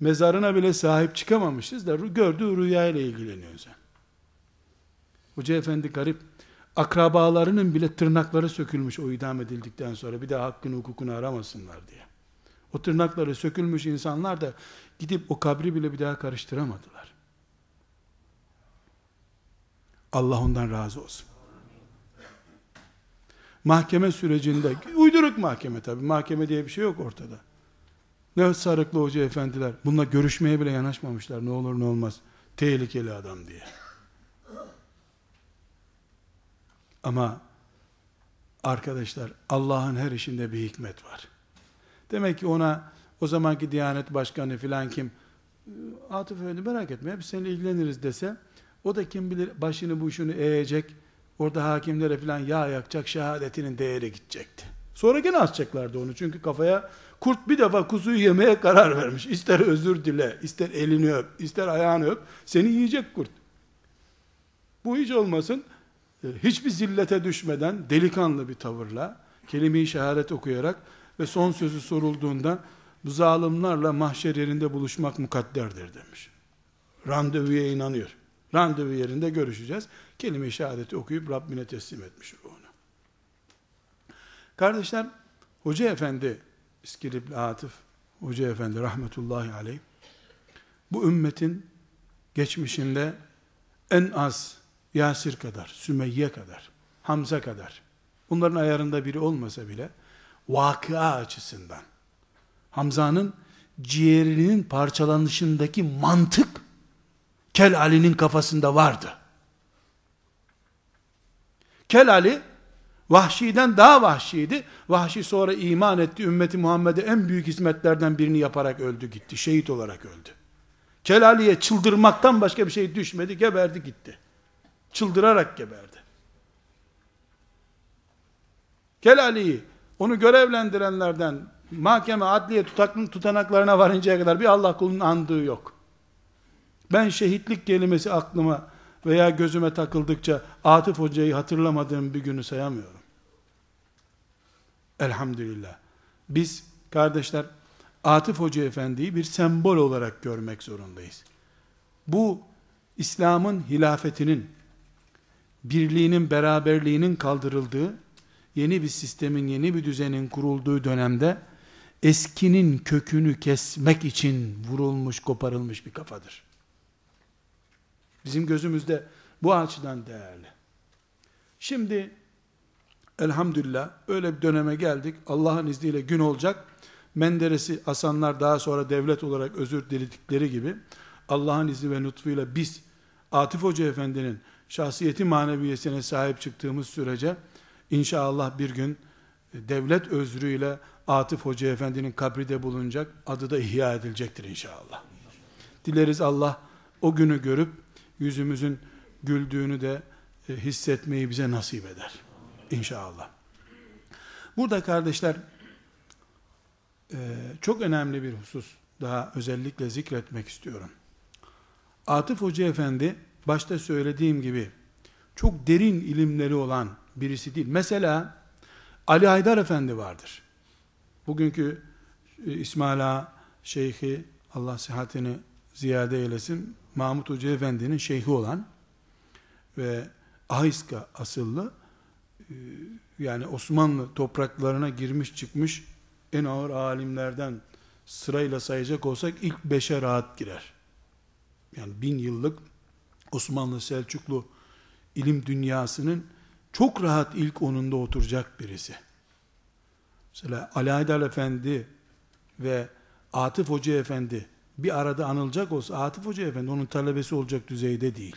Mezarına bile sahip çıkamamışız da gördüğü rüyayla ilgileniyor sen. Hoca efendi garip akrabalarının bile tırnakları sökülmüş o idam edildikten sonra bir daha hakkını hukukunu aramasınlar diye. O tırnakları sökülmüş insanlar da gidip o kabri bile bir daha karıştıramadılar. Allah ondan razı olsun. Mahkeme sürecinde, uyduruk mahkeme tabi, mahkeme diye bir şey yok ortada. Ne sarıklı hoca efendiler, bununla görüşmeye bile yanaşmamışlar, ne olur ne olmaz, tehlikeli adam diye. Ama Arkadaşlar Allah'ın her işinde bir hikmet var. Demek ki ona o zamanki Diyanet Başkanı filan kim Atıf Efendi merak etme biz seninle ilgileniriz dese o da kim bilir başını bu şunu eğecek orada hakimlere filan yağ yakacak şehadetinin değeri gidecekti. Sonra gene asacaklardı onu çünkü kafaya kurt bir defa kuzuyu yemeye karar vermiş. İster özür dile, ister elini öp, ister ayağını öp seni yiyecek kurt. Bu hiç olmasın e, hiçbir zillete düşmeden delikanlı bir tavırla kelime-i şehadet okuyarak ve son sözü sorulduğunda bu zalimlerle mahşer yerinde buluşmak mukadderdir demiş. Randevuya inanıyor. Randevu yerinde görüşeceğiz. Kelime-i şehadeti okuyup Rabbine teslim etmiş ruhunu. Kardeşler, Hoca Efendi, İskilipli Atıf, Hoca Efendi rahmetullahi aleyh, bu ümmetin geçmişinde en az Yasir kadar, Sümeyye kadar, Hamza kadar, bunların ayarında biri olmasa bile, vakıa açısından, Hamza'nın ciğerinin parçalanışındaki mantık, Kel Ali'nin kafasında vardı. Kel Ali, Vahşi'den daha vahşiydi. Vahşi sonra iman etti. Ümmeti Muhammed'e en büyük hizmetlerden birini yaparak öldü gitti. Şehit olarak öldü. Kelali'ye çıldırmaktan başka bir şey düşmedi. Geberdi gitti. Çıldırarak geberdi. Kelali'yi onu görevlendirenlerden mahkeme adliye tutanaklarına varıncaya kadar bir Allah kulunun andığı yok. Ben şehitlik kelimesi aklıma veya gözüme takıldıkça Atıf Hoca'yı hatırlamadığım bir günü sayamıyorum. Elhamdülillah. Biz kardeşler Atıf Hoca Efendi'yi bir sembol olarak görmek zorundayız. Bu İslam'ın hilafetinin, birliğinin, beraberliğinin kaldırıldığı, yeni bir sistemin, yeni bir düzenin kurulduğu dönemde eskinin kökünü kesmek için vurulmuş, koparılmış bir kafadır. Bizim gözümüzde bu açıdan değerli. Şimdi elhamdülillah öyle bir döneme geldik. Allah'ın izniyle gün olacak. Menderes'i asanlar daha sonra devlet olarak özür diledikleri gibi Allah'ın izni ve lütfuyla biz Atif Hoca Efendi'nin şahsiyeti maneviyesine sahip çıktığımız sürece inşallah bir gün devlet özrüyle Atif Hoca Efendi'nin kabri de bulunacak, adı da ihya edilecektir inşallah. Dileriz Allah o günü görüp yüzümüzün güldüğünü de e, hissetmeyi bize nasip eder. İnşallah. Burada kardeşler e, çok önemli bir husus daha özellikle zikretmek istiyorum. Atıf Hoca Efendi başta söylediğim gibi çok derin ilimleri olan birisi değil. Mesela Ali Haydar Efendi vardır. Bugünkü e, İsmail Ağa Şeyhi Allah sıhhatini ziyade eylesin Mahmut Hoca Efendi'nin şeyhi olan ve Ahiska asıllı e, yani Osmanlı topraklarına girmiş çıkmış en ağır alimlerden sırayla sayacak olsak ilk beşe rahat girer. Yani bin yıllık Osmanlı Selçuklu ilim dünyasının çok rahat ilk onunda oturacak birisi. Mesela Ali Haydar Efendi ve Atıf Hoca Efendi bir arada anılacak olsa Atıf Hoca Efendi onun talebesi olacak düzeyde değil.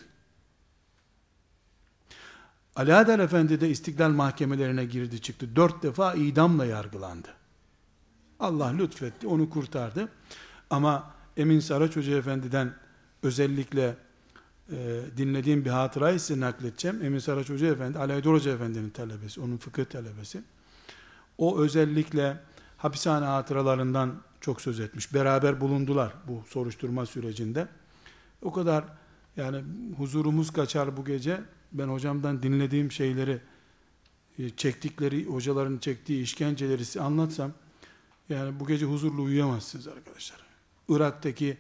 Ali Adel Efendi de istiklal mahkemelerine girdi çıktı. Dört defa idamla yargılandı. Allah lütfetti, onu kurtardı. Ama Emin Saraç Hoca Efendi'den özellikle e, dinlediğim bir hatırayı size nakledeceğim. Emin Saraç Hoca Efendi, Ali Hoca Efendi'nin talebesi, onun fıkıh talebesi. O özellikle hapishane hatıralarından çok söz etmiş. Beraber bulundular bu soruşturma sürecinde. O kadar yani huzurumuz kaçar bu gece. Ben hocamdan dinlediğim şeyleri e, çektikleri, hocaların çektiği işkenceleri anlatsam yani bu gece huzurlu uyuyamazsınız arkadaşlar. Irak'taki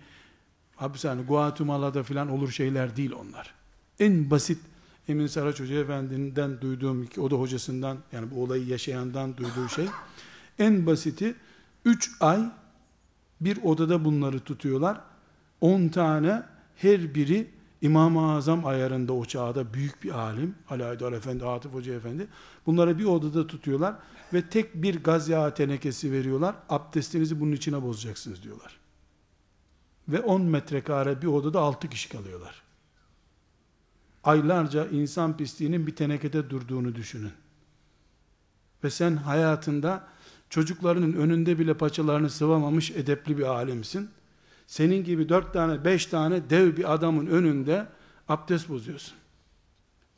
hapishane, Guatemala'da filan olur şeyler değil onlar. En basit Emin Saraç Hoca Efendi'nden duyduğum, o da hocasından, yani bu olayı yaşayandan duyduğu şey, en basiti 3 ay bir odada bunları tutuyorlar. 10 tane her biri İmam-ı Azam ayarında o çağda büyük bir alim, Ali Aydar Efendi, Atıf Hoca Efendi, bunları bir odada tutuyorlar ve tek bir gaz yağı tenekesi veriyorlar, abdestinizi bunun içine bozacaksınız diyorlar. Ve 10 metrekare bir odada 6 kişi kalıyorlar. Aylarca insan pisliğinin bir tenekede durduğunu düşünün. ve sen hayatında çocuklarının önünde bile paçalarını sıvamamış edepli bir alimsin. Senin gibi dört tane, beş tane dev bir adamın önünde abdest bozuyorsun.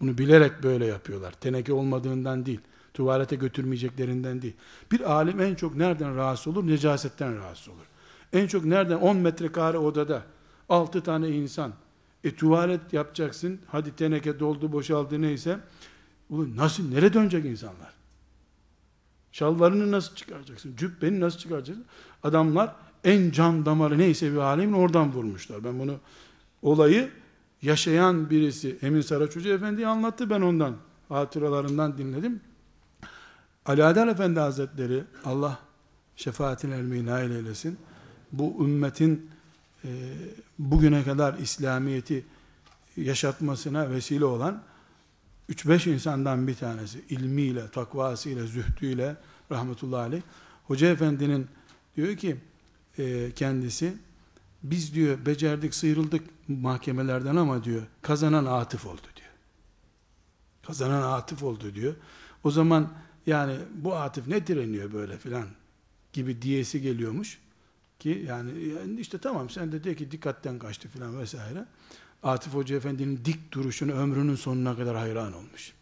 Bunu bilerek böyle yapıyorlar. Teneke olmadığından değil. Tuvalete götürmeyeceklerinden değil. Bir alim en çok nereden rahatsız olur? Necasetten rahatsız olur. En çok nereden? 10 metrekare odada 6 tane insan. E tuvalet yapacaksın. Hadi teneke doldu boşaldı neyse. Ulan nasıl, nereye dönecek insanlar? Şalvarını nasıl çıkaracaksın? Cübbeni nasıl çıkaracaksın? Adamlar en can damarı neyse bir alemin oradan vurmuşlar. Ben bunu olayı yaşayan birisi Emin Saraç Hoca Efendi anlattı ben ondan hatıralarından dinledim. Ali Adel Efendi Hazretleri Allah şefaatin ermeyi nail eylesin. Bu ümmetin e, bugüne kadar İslamiyet'i yaşatmasına vesile olan 3-5 insandan bir tanesi ilmiyle, takvasıyla, zühdüyle rahmetullahi aleyh. Hoca Efendi'nin diyor ki e, kendisi biz diyor becerdik sıyrıldık mahkemelerden ama diyor kazanan atıf oldu diyor. Kazanan atıf oldu diyor. O zaman yani bu atıf ne direniyor böyle filan gibi diyesi geliyormuş ki yani işte tamam sen de de ki dikkatten kaçtı filan vesaire. Atif Hoca Efendi'nin dik duruşunu ömrünün sonuna kadar hayran olmuş.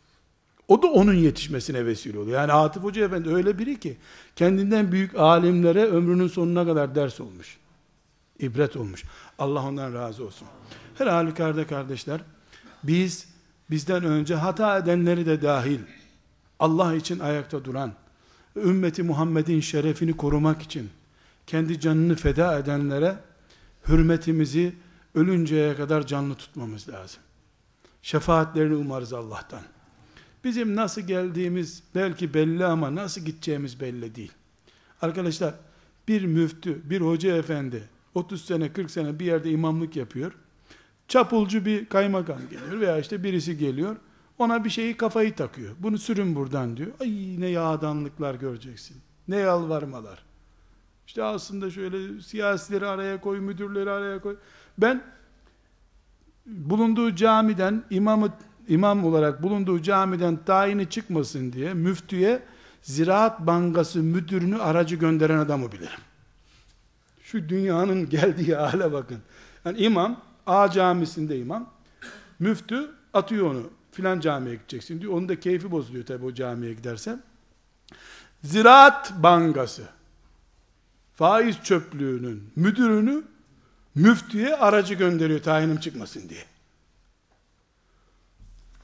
O da onun yetişmesine vesile oluyor. Yani Atif Hoca Efendi öyle biri ki kendinden büyük alimlere ömrünün sonuna kadar ders olmuş. İbret olmuş. Allah ondan razı olsun. Her halükarda kardeşler biz bizden önce hata edenleri de dahil Allah için ayakta duran ümmeti Muhammed'in şerefini korumak için kendi canını feda edenlere hürmetimizi ölünceye kadar canlı tutmamız lazım. Şefaatlerini umarız Allah'tan. Bizim nasıl geldiğimiz belki belli ama nasıl gideceğimiz belli değil. Arkadaşlar bir müftü, bir hoca efendi 30 sene 40 sene bir yerde imamlık yapıyor. Çapulcu bir kaymakam geliyor veya işte birisi geliyor. Ona bir şeyi kafayı takıyor. Bunu sürün buradan diyor. Ay ne yağdanlıklar göreceksin. Ne yalvarmalar. İşte aslında şöyle siyasileri araya koy, müdürleri araya koy. Ben bulunduğu camiden imamı imam olarak bulunduğu camiden tayini çıkmasın diye müftüye Ziraat Bankası müdürünü aracı gönderen adamı bilirim. Şu dünyanın geldiği hale bakın. Yani imam A camisinde imam müftü atıyor onu filan camiye gideceksin diyor. Onun da keyfi bozuluyor tabi o camiye gidersen. Ziraat Bankası faiz çöplüğünün müdürünü müftüye aracı gönderiyor tayinim çıkmasın diye.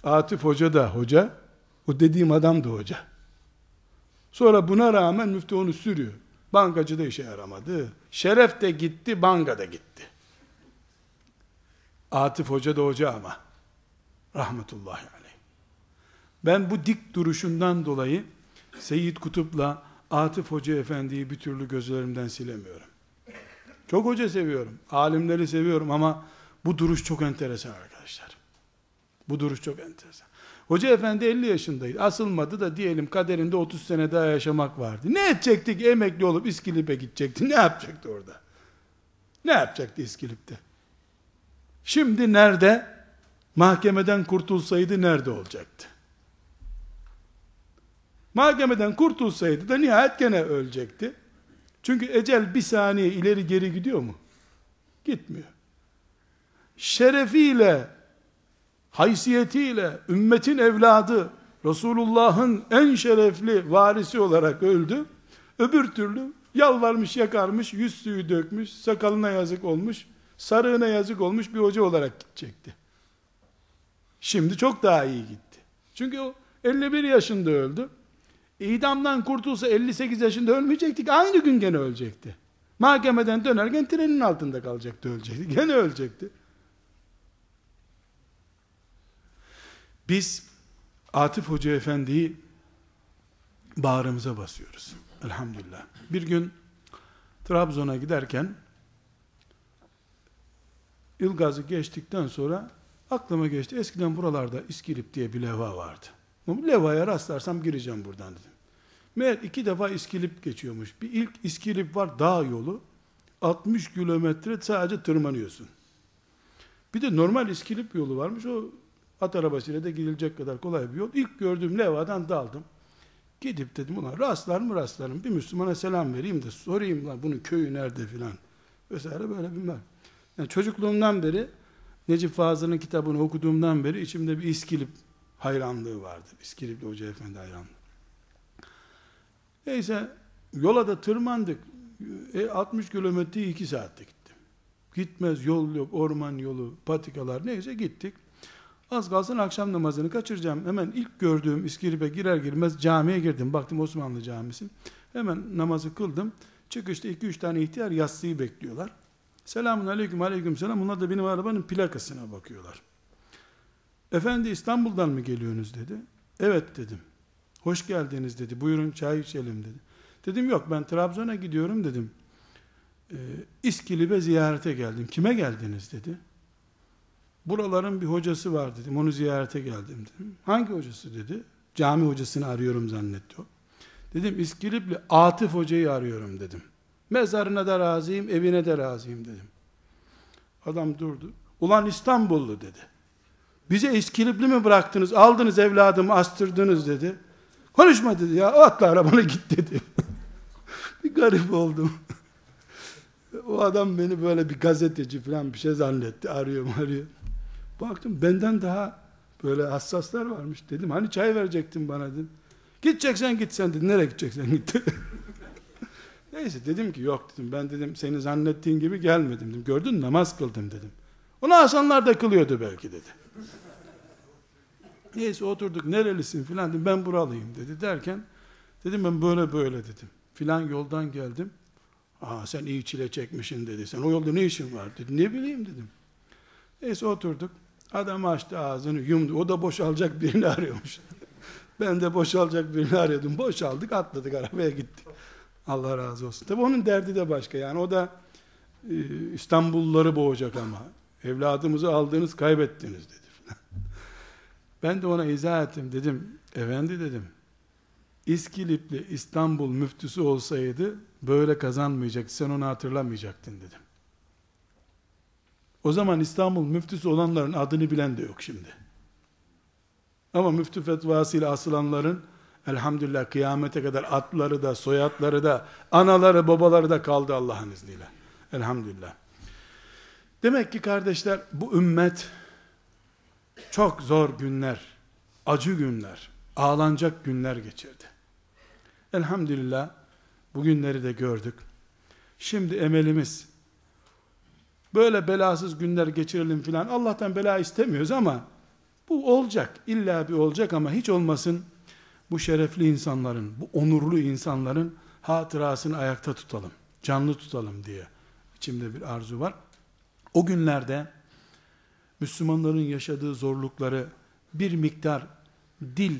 Atif Hoca da hoca, o dediğim adam da hoca. Sonra buna rağmen müftü onu sürüyor. Bankacı da işe yaramadı. Şeref de gitti, banka da gitti. Atif Hoca da hoca ama. Rahmetullahi aleyh. Ben bu dik duruşundan dolayı Seyyid Kutup'la Atif Hoca Efendi'yi bir türlü gözlerimden silemiyorum. Çok hoca seviyorum. Alimleri seviyorum ama bu duruş çok enteresan arkadaşlar. Bu duruş çok enteresan. Hoca efendi 50 yaşındaydı. Asılmadı da diyelim kaderinde 30 sene daha yaşamak vardı. Ne edecektik? Emekli olup İskilip'e gidecekti. Ne yapacaktı orada? Ne yapacaktı İskilip'te? Şimdi nerede? Mahkemeden kurtulsaydı nerede olacaktı? Mahkemeden kurtulsaydı da nihayet gene ölecekti. Çünkü ecel bir saniye ileri geri gidiyor mu? Gitmiyor. Şerefiyle, haysiyetiyle, ümmetin evladı, Resulullah'ın en şerefli varisi olarak öldü. Öbür türlü yalvarmış, yakarmış, yüz suyu dökmüş, sakalına yazık olmuş, sarığına yazık olmuş bir hoca olarak gidecekti. Şimdi çok daha iyi gitti. Çünkü o 51 yaşında öldü. İdamdan kurtulsa 58 yaşında ölmeyecektik. Aynı gün gene ölecekti. Mahkemeden dönerken trenin altında kalacaktı ölecekti. Gene ölecekti. Biz Atif Hoca Efendi'yi bağrımıza basıyoruz. Elhamdülillah. Bir gün Trabzon'a giderken İlgaz'ı geçtikten sonra aklıma geçti. Eskiden buralarda İskilip diye bir leva vardı. Bu levhaya rastlarsam gireceğim buradan dedim. Meğer iki defa İskilip geçiyormuş. Bir ilk İskilip var dağ yolu. 60 kilometre sadece tırmanıyorsun. Bir de normal İskilip yolu varmış. O at arabasıyla da gidilecek kadar kolay bir yol. İlk gördüğüm levhadan daldım. Gidip dedim ulan rastlar mı rastlarım bir Müslümana selam vereyim de sorayım lan bunun köyü nerede filan. Vesaire böyle bilmem. Yani çocukluğumdan beri Necip Fazıl'ın kitabını okuduğumdan beri içimde bir İskilip hayranlığı vardı. İskilipli Hoca Efendi hayranlığı. Neyse yola da tırmandık. E, 60 kilometre 2 saatte gittim. Gitmez yol yok, orman yolu, patikalar neyse gittik. Az kalsın akşam namazını kaçıracağım. Hemen ilk gördüğüm İskilip'e girer girmez camiye girdim. Baktım Osmanlı camisi. Hemen namazı kıldım. Çıkışta 2-3 tane ihtiyar yassıyı bekliyorlar. Selamun aleyküm aleyküm selam. Bunlar da benim arabanın plakasına bakıyorlar. Efendi İstanbul'dan mı geliyorsunuz dedi. Evet dedim. Hoş geldiniz dedi. Buyurun çay içelim dedi. Dedim yok ben Trabzon'a gidiyorum dedim. E, İskilip'e ziyarete geldim. Kime geldiniz dedi. Buraların bir hocası var dedim. Onu ziyarete geldim dedim. Hangi hocası dedi. Cami hocasını arıyorum zannetti o. Dedim İskilipli Atıf hocayı arıyorum dedim. Mezarına da razıyım, evine de razıyım dedim. Adam durdu. Ulan İstanbullu dedi. Bize İskilipli mi bıraktınız? Aldınız evladımı astırdınız dedi. Konuşma dedi ya. Atla arabana git dedi. bir garip oldum. o adam beni böyle bir gazeteci falan bir şey zannetti. Arıyor arıyor. Baktım benden daha böyle hassaslar varmış. Dedim hani çay verecektin bana dedim. Gideceksen git sen dedi. Nereye gideceksen git. Neyse dedim ki yok dedim. Ben dedim seni zannettiğin gibi gelmedim dedim. Gördün namaz kıldım dedim. Onu Hasanlar da kılıyordu belki dedi. Neyse oturduk nerelisin filan dedim. Ben buralıyım dedi derken dedim ben böyle böyle dedim. Filan yoldan geldim. Aa sen iyi çile çekmişsin dedi. Sen o yolda ne işin var dedi. Ne bileyim dedim. Neyse oturduk. Adam açtı ağzını yumdu. O da boşalacak birini arıyormuş. ben de boşalacak birini arıyordum. Boşaldık atladık arabaya gittik. Allah razı olsun. Tabi onun derdi de başka. Yani o da e, İstanbulluları boğacak ama. Evladımızı aldınız kaybettiniz dedi. Ben de ona izah ettim. Dedim efendi dedim. İskilipli İstanbul müftüsü olsaydı böyle kazanmayacaktı. Sen onu hatırlamayacaktın dedim. O zaman İstanbul müftüsü olanların adını bilen de yok şimdi. Ama müftü fetvasıyla asılanların elhamdülillah kıyamete kadar atları da, soyadları da, anaları, babaları da kaldı Allah'ın izniyle. Elhamdülillah. Demek ki kardeşler bu ümmet çok zor günler, acı günler, ağlanacak günler geçirdi. Elhamdülillah bu günleri de gördük. Şimdi emelimiz böyle belasız günler geçirelim filan. Allah'tan bela istemiyoruz ama bu olacak. İlla bir olacak ama hiç olmasın bu şerefli insanların, bu onurlu insanların hatırasını ayakta tutalım. Canlı tutalım diye içimde bir arzu var. O günlerde Müslümanların yaşadığı zorlukları bir miktar dil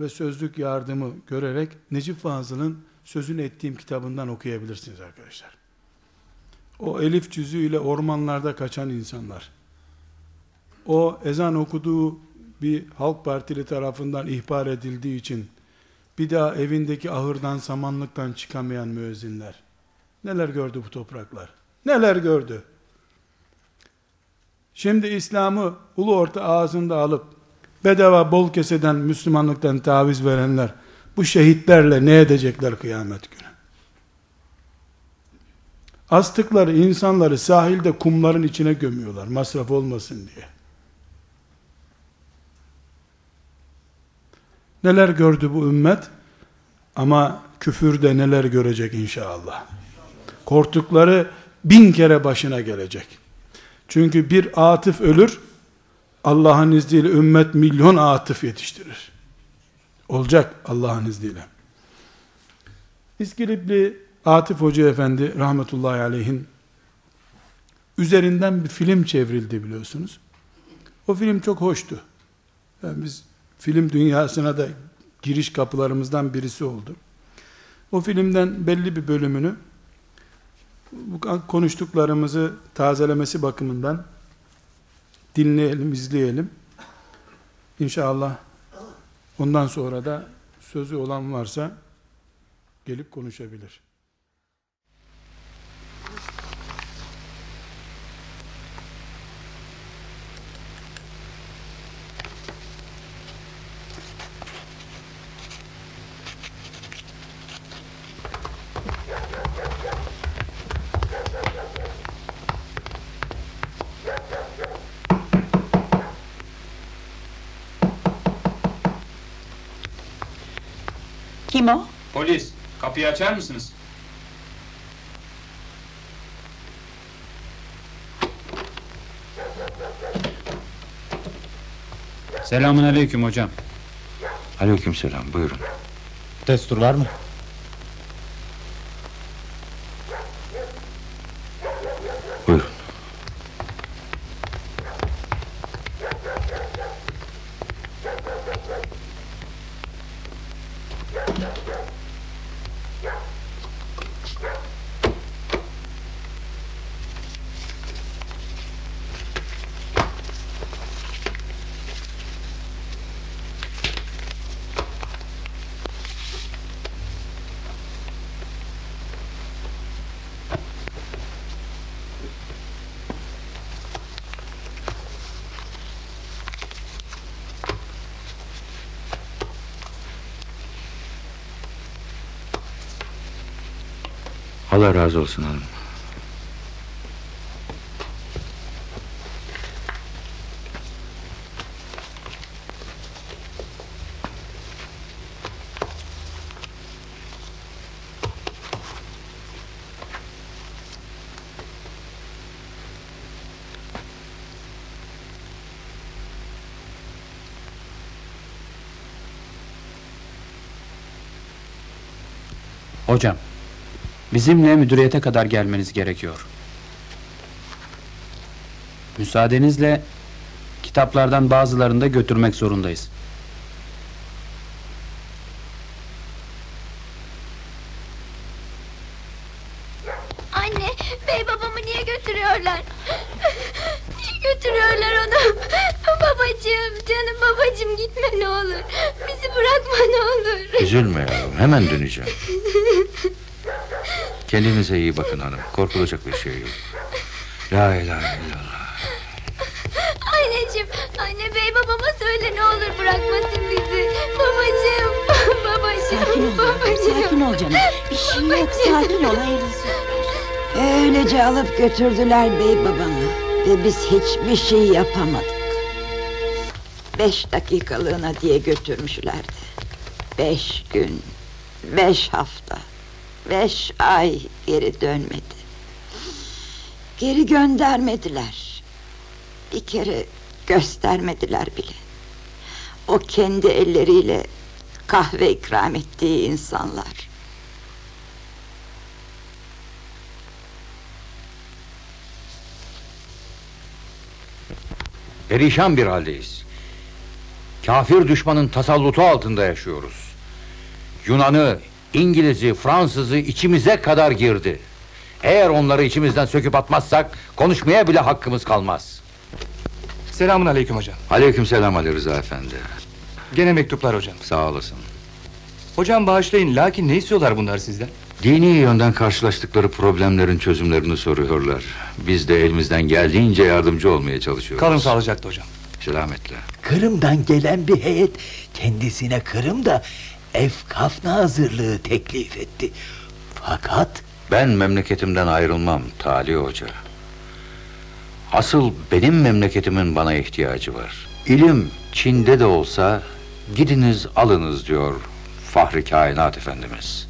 ve sözlük yardımı görerek Necip Fazıl'ın sözünü ettiğim kitabından okuyabilirsiniz arkadaşlar. O elif cüzüyle ormanlarda kaçan insanlar, o ezan okuduğu bir halk partili tarafından ihbar edildiği için bir daha evindeki ahırdan samanlıktan çıkamayan müezzinler, neler gördü bu topraklar? Neler gördü? Şimdi İslam'ı ulu orta ağzında alıp bedava bol keseden Müslümanlıktan taviz verenler bu şehitlerle ne edecekler kıyamet günü? Astıkları insanları sahilde kumların içine gömüyorlar masraf olmasın diye. Neler gördü bu ümmet? Ama küfürde neler görecek inşallah. Korktukları bin kere başına gelecek. Çünkü bir atıf ölür, Allah'ın izniyle ümmet milyon atıf yetiştirir. Olacak Allah'ın izniyle. İskilipli Atif Hoca Efendi rahmetullahi aleyhin üzerinden bir film çevrildi biliyorsunuz. O film çok hoştu. Yani biz film dünyasına da giriş kapılarımızdan birisi oldu. O filmden belli bir bölümünü bu konuştuklarımızı tazelemesi bakımından dinleyelim, izleyelim. İnşallah ondan sonra da sözü olan varsa gelip konuşabilir. Kim o? Polis, kapıyı açar mısınız? Selamun aleyküm hocam. Aleykümselam buyurun. Destur var mı? Allah razı olsun hanım. Hocam, bizimle müdüriyete kadar gelmeniz gerekiyor. Müsaadenizle kitaplardan bazılarını da götürmek zorundayız. Anne, bey babamı niye götürüyorlar? Niye götürüyorlar onu? Babacığım, canım babacığım gitme ne olur. Bizi bırakma ne olur. Üzülme yavrum hemen döneceğim. Kendinize iyi bakın hanım. Korkulacak bir şey yok. La ilahe illallah. Anneciğim, anne bey babama söyle ne olur bırakmasın bizi. Babacığım, babacığım, Sakin ol, babacığım. sakin ol canım. Bir şey yok, sakin ol hayırlısı. Öylece alıp götürdüler bey babamı ve biz hiçbir şey yapamadık. Beş dakikalığına diye götürmüşlerdi. Beş gün, beş hafta, beş ay geri dönmedi. Geri göndermediler. Bir kere göstermediler bile. O kendi elleriyle kahve ikram ettiği insanlar. Perişan bir haldeyiz. Kafir düşmanın tasallutu altında yaşıyoruz. Yunan'ı, İngiliz'i, Fransız'ı içimize kadar girdi. Eğer onları içimizden söküp atmazsak konuşmaya bile hakkımız kalmaz. Selamun aleyküm hocam. Aleykümselam Ali Rıza Efendi. Gene mektuplar hocam. Sağ olasın. Hocam bağışlayın lakin ne istiyorlar bunlar sizden? Dini yönden karşılaştıkları problemlerin çözümlerini soruyorlar. Biz de elimizden geldiğince yardımcı olmaya çalışıyoruz. Kalın sağlıcakla hocam. Selametle. Kırım'dan gelen bir heyet kendisine Kırım'da Efkaf hazırlığı teklif etti. Fakat Ben memleketimden ayrılmam Tali Hoca. Asıl benim memleketimin bana ihtiyacı var. İlim Çin'de de olsa gidiniz alınız diyor Fahri Kainat Efendimiz.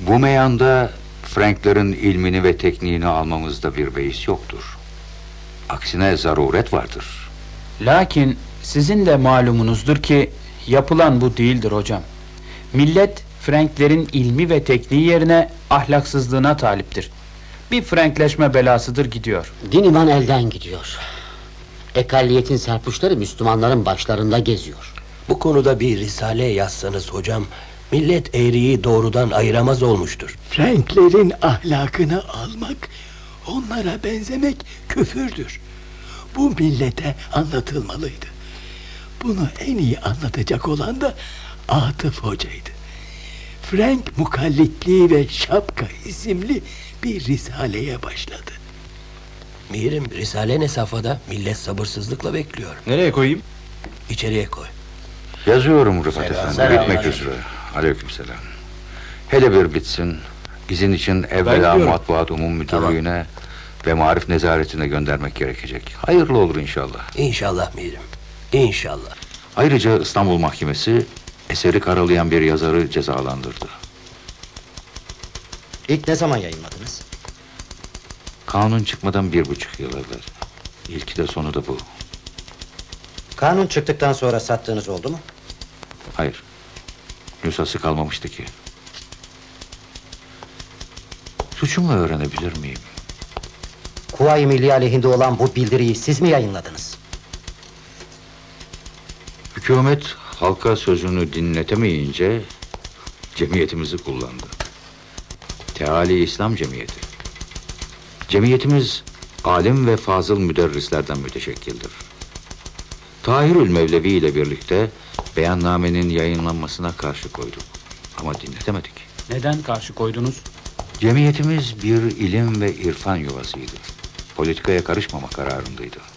Bu meyanda Franklerin ilmini ve tekniğini almamızda bir beis yoktur. Aksine zaruret vardır. Lakin sizin de malumunuzdur ki yapılan bu değildir hocam. Millet Franklerin ilmi ve tekniği yerine ahlaksızlığına taliptir. Bir Frankleşme belasıdır gidiyor. Din iman elden gidiyor. Ekalliyetin serpuşları Müslümanların başlarında geziyor. bu konuda bir risale yazsanız hocam millet eğriyi doğrudan ayıramaz olmuştur. Franklerin ahlakını almak, onlara benzemek küfürdür. Bu millete anlatılmalıydı. Bunu en iyi anlatacak olan da Atıf Hoca'ydı. Frank Mukallitliği ve Şapka isimli bir risaleye başladı. Mirim, risale ne safhada? Millet sabırsızlıkla bekliyor. Nereye koyayım? İçeriye koy. Yazıyorum Rıfat Selam. Efendi. Selam. Bitmek üzere. Aleykümselam. Hele bir bitsin. İzin için evvela. Matbuat Umum Müdürlüğü'ne ve Marif Nezaretine göndermek gerekecek. Hayırlı olur inşallah. İnşallah Mirim. İnşallah. Ayrıca İstanbul Mahkemesi eseri karalayan bir yazarı cezalandırdı. İlk ne zaman yayınladınız? Kanun çıkmadan bir buçuk yıl evvel. İlki de sonu da bu. Kanun çıktıktan sonra sattığınız oldu mu? Hayır. Nüshası kalmamıştı ki. Suçumu öğrenebilir miyim? Kuvayi Milli aleyhinde olan bu bildiriyi siz mi yayınladınız? Hükümet halka sözünü dinletemeyince cemiyetimizi kullandı. Teali İslam Cemiyeti. Cemiyetimiz alim ve fazıl müderrislerden müteşekkildir. Tahirül Mevlevi ile birlikte beyannamenin yayınlanmasına karşı koyduk. Ama dinletemedik. Neden karşı koydunuz? Cemiyetimiz bir ilim ve irfan yuvasıydı. Politikaya karışmama kararındaydı.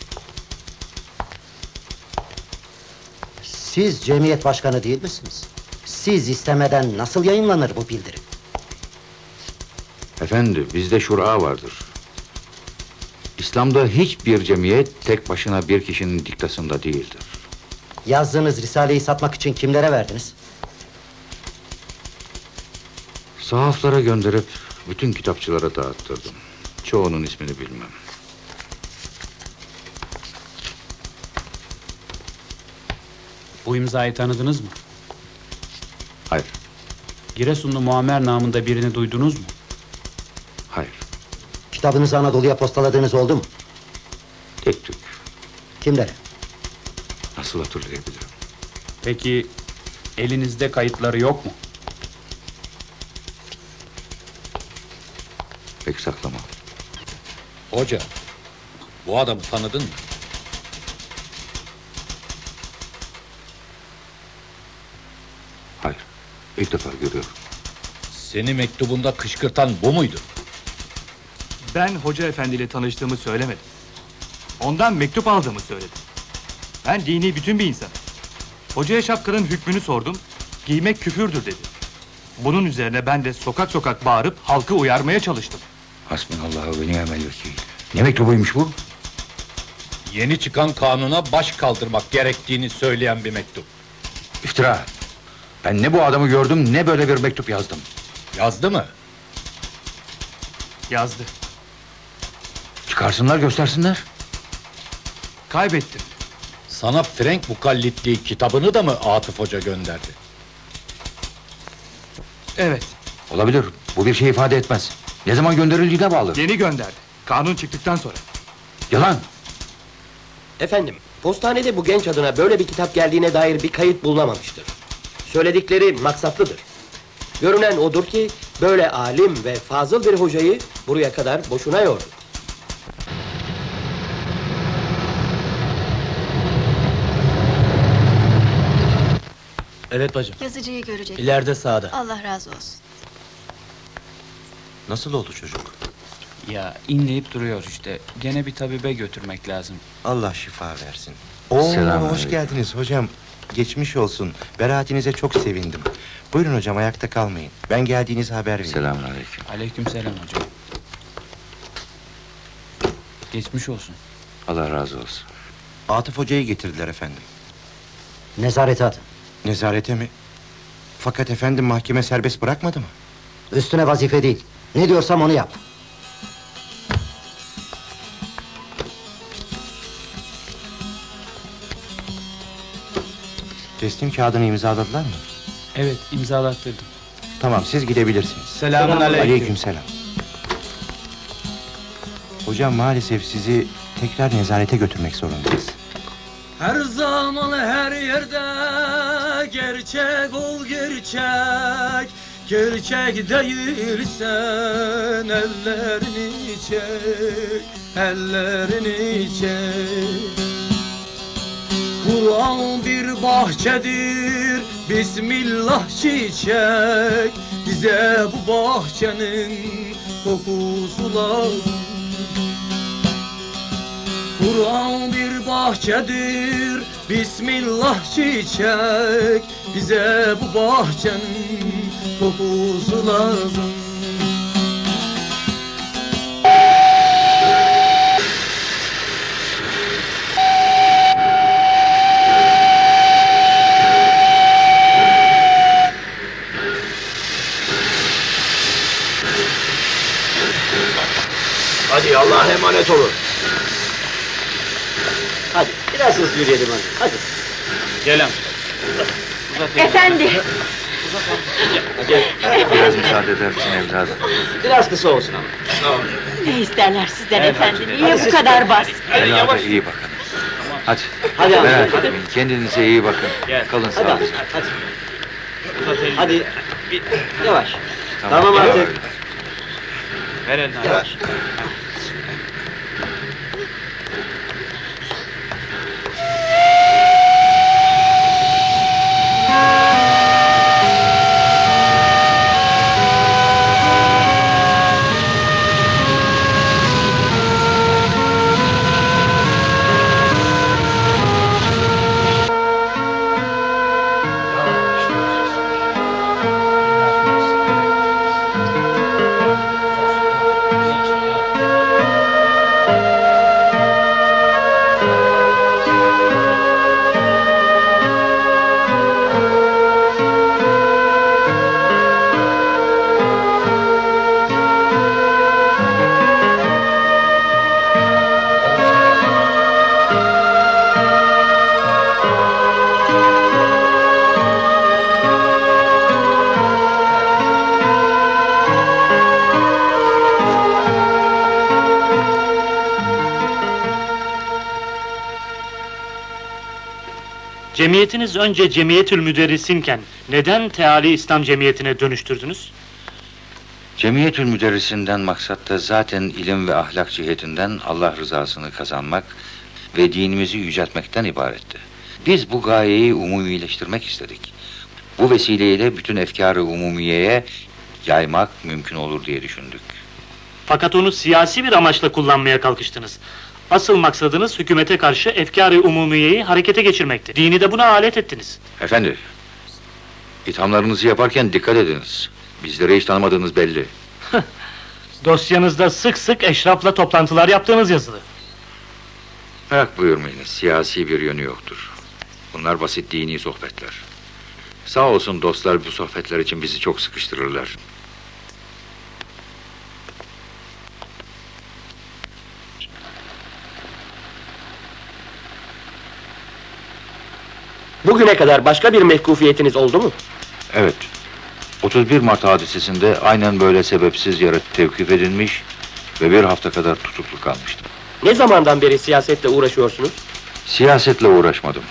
Siz cemiyet başkanı değil misiniz? Siz istemeden nasıl yayınlanır bu bildiri? Efendi, bizde şura vardır. İslam'da hiçbir cemiyet tek başına bir kişinin diktasında değildir. Yazdığınız risaleyi satmak için kimlere verdiniz? Sahaflara gönderip bütün kitapçılara dağıttırdım. Çoğunun ismini bilmem. Bu imzayı tanıdınız mı? Hayır, Giresunlu Muammer namında birini duydunuz mu? hayır. Kitabınızı Anadolu'ya postaladığınız oldu mu? Tek tük. Kimlere? Nasıl hatırlayabilirim? Peki elinizde kayıtları yok mu? Pek saklamam. Hoca, bu adamı tanıdın mı? Hayır, ilk defa görüyorum. Seni mektubunda kışkırtan bu muydu? Ben hoca efendiyle tanıştığımı söylemedim. Ondan mektup aldığımı söyledim. Ben dini bütün bir insanım. Hocaya şapkanın hükmünü sordum. Giymek küfürdür dedi. Bunun üzerine ben de sokak sokak bağırıp halkı uyarmaya çalıştım. Hasbunallahu ve ni'mel vekil. Ne mektubuymuş bu? Yeni çıkan kanuna baş kaldırmak gerektiğini söyleyen bir mektup. İftira. Ben ne bu adamı gördüm ne böyle bir mektup yazdım. Yazdı mı? Yazdı. Çıkarsınlar göstersinler. Kaybettim. Sana Frank Mukallitliği kitabını da mı Atıf Hoca gönderdi? Evet, Olabilir. Bu bir şey ifade etmez. Ne zaman gönderildiğine bağlı. yeni gönderdi. Kanun çıktıktan sonra. Yalan. Efendim, postanede bu genç adına böyle bir kitap geldiğine dair bir kayıt bulunamamıştır. Söyledikleri maksatlıdır. Görünen odur ki böyle alim ve fazıl bir hocayı buraya kadar boşuna yordu. Evet bacım. Yazıcıyı görecek. İleride sağda. Allah razı olsun. Nasıl oldu çocuk? Ya inleyip duruyor işte. Gene bir tabibe götürmek lazım. Allah şifa versin. Oo, Selamünaleyküm. hoş geldiniz hocam. Geçmiş olsun. Beraatinize çok sevindim. Buyurun hocam ayakta kalmayın. Ben geldiğinizi haber verin. Selamünaleyküm. Aleykümselam hocam. Geçmiş olsun. Allah razı olsun. Atıf hocayı getirdiler efendim. Nezarete atın. Nezarete mi? Fakat efendim mahkeme serbest bırakmadı mı? Üstüne vazife değil. Ne diyorsam onu yap. Teslim kağıdını imzaladılar mı? Evet imzalattırdım. Tamam siz gidebilirsiniz. Selamünaleyküm. Aleykümselam. Hocam maalesef sizi tekrar nezarete götürmek zorundayız. Her zaman her yerde gerçek ol gerçek Gerçek değilsen ellerini çek Ellerini çek Kur'an bir bahçedir. Bismillah çiçek. Bize bu bahçenin kokusu lazım. Kur'an bir bahçedir. Bismillah çiçek. Bize bu bahçenin kokusu lazım zahmet olur. Hadi biraz hızlı yürüyelim hadi. Hadi. Gel Efendi. Biraz müsaade eder misin evladım? Biraz kısa olsun ama. Ne isterler sizden efendi? Niye bu kadar bas? Evlada iyi bakın. Hadi. Hadi abi, Merak hadi. etmeyin. Kendinize iyi bakın. Kalın Hadi sağlıcakla. hadi. Hadi. Yavaş. Tamam artık. Ver elini Yavaş. Cemiyetiniz önce Cemiyetül Müderrisinken neden Teali İslam Cemiyeti'ne dönüştürdünüz? Cemiyetül müderrisinden maksat da zaten ilim ve ahlak cihetinden Allah rızasını kazanmak ve dinimizi yüceltmekten ibaretti. Biz bu gayeyi umumileştirmek istedik. Bu vesileyle bütün efkarı umumiyeye yaymak mümkün olur diye düşündük. Fakat onu siyasi bir amaçla kullanmaya kalkıştınız. Asıl maksadınız hükümete karşı efkâr-ı umumiyeyi harekete geçirmekti. Dini de buna alet ettiniz. Efendi, ithamlarınızı yaparken dikkat ediniz. Bizleri hiç tanımadığınız belli. Dosyanızda sık sık eşrafla toplantılar yaptığınız yazılı. Merak buyurmayınız, siyasi bir yönü yoktur. Bunlar basit dini sohbetler. Sağ olsun dostlar bu sohbetler için bizi çok sıkıştırırlar. Bugüne kadar başka bir mehkufiyetiniz oldu mu? Evet, 31 Mart hadisesinde aynen böyle sebepsiz yere tevkif edilmiş ve bir hafta kadar tutuklu kalmıştım. Ne zamandan beri siyasetle uğraşıyorsunuz? Siyasetle uğraşmadım.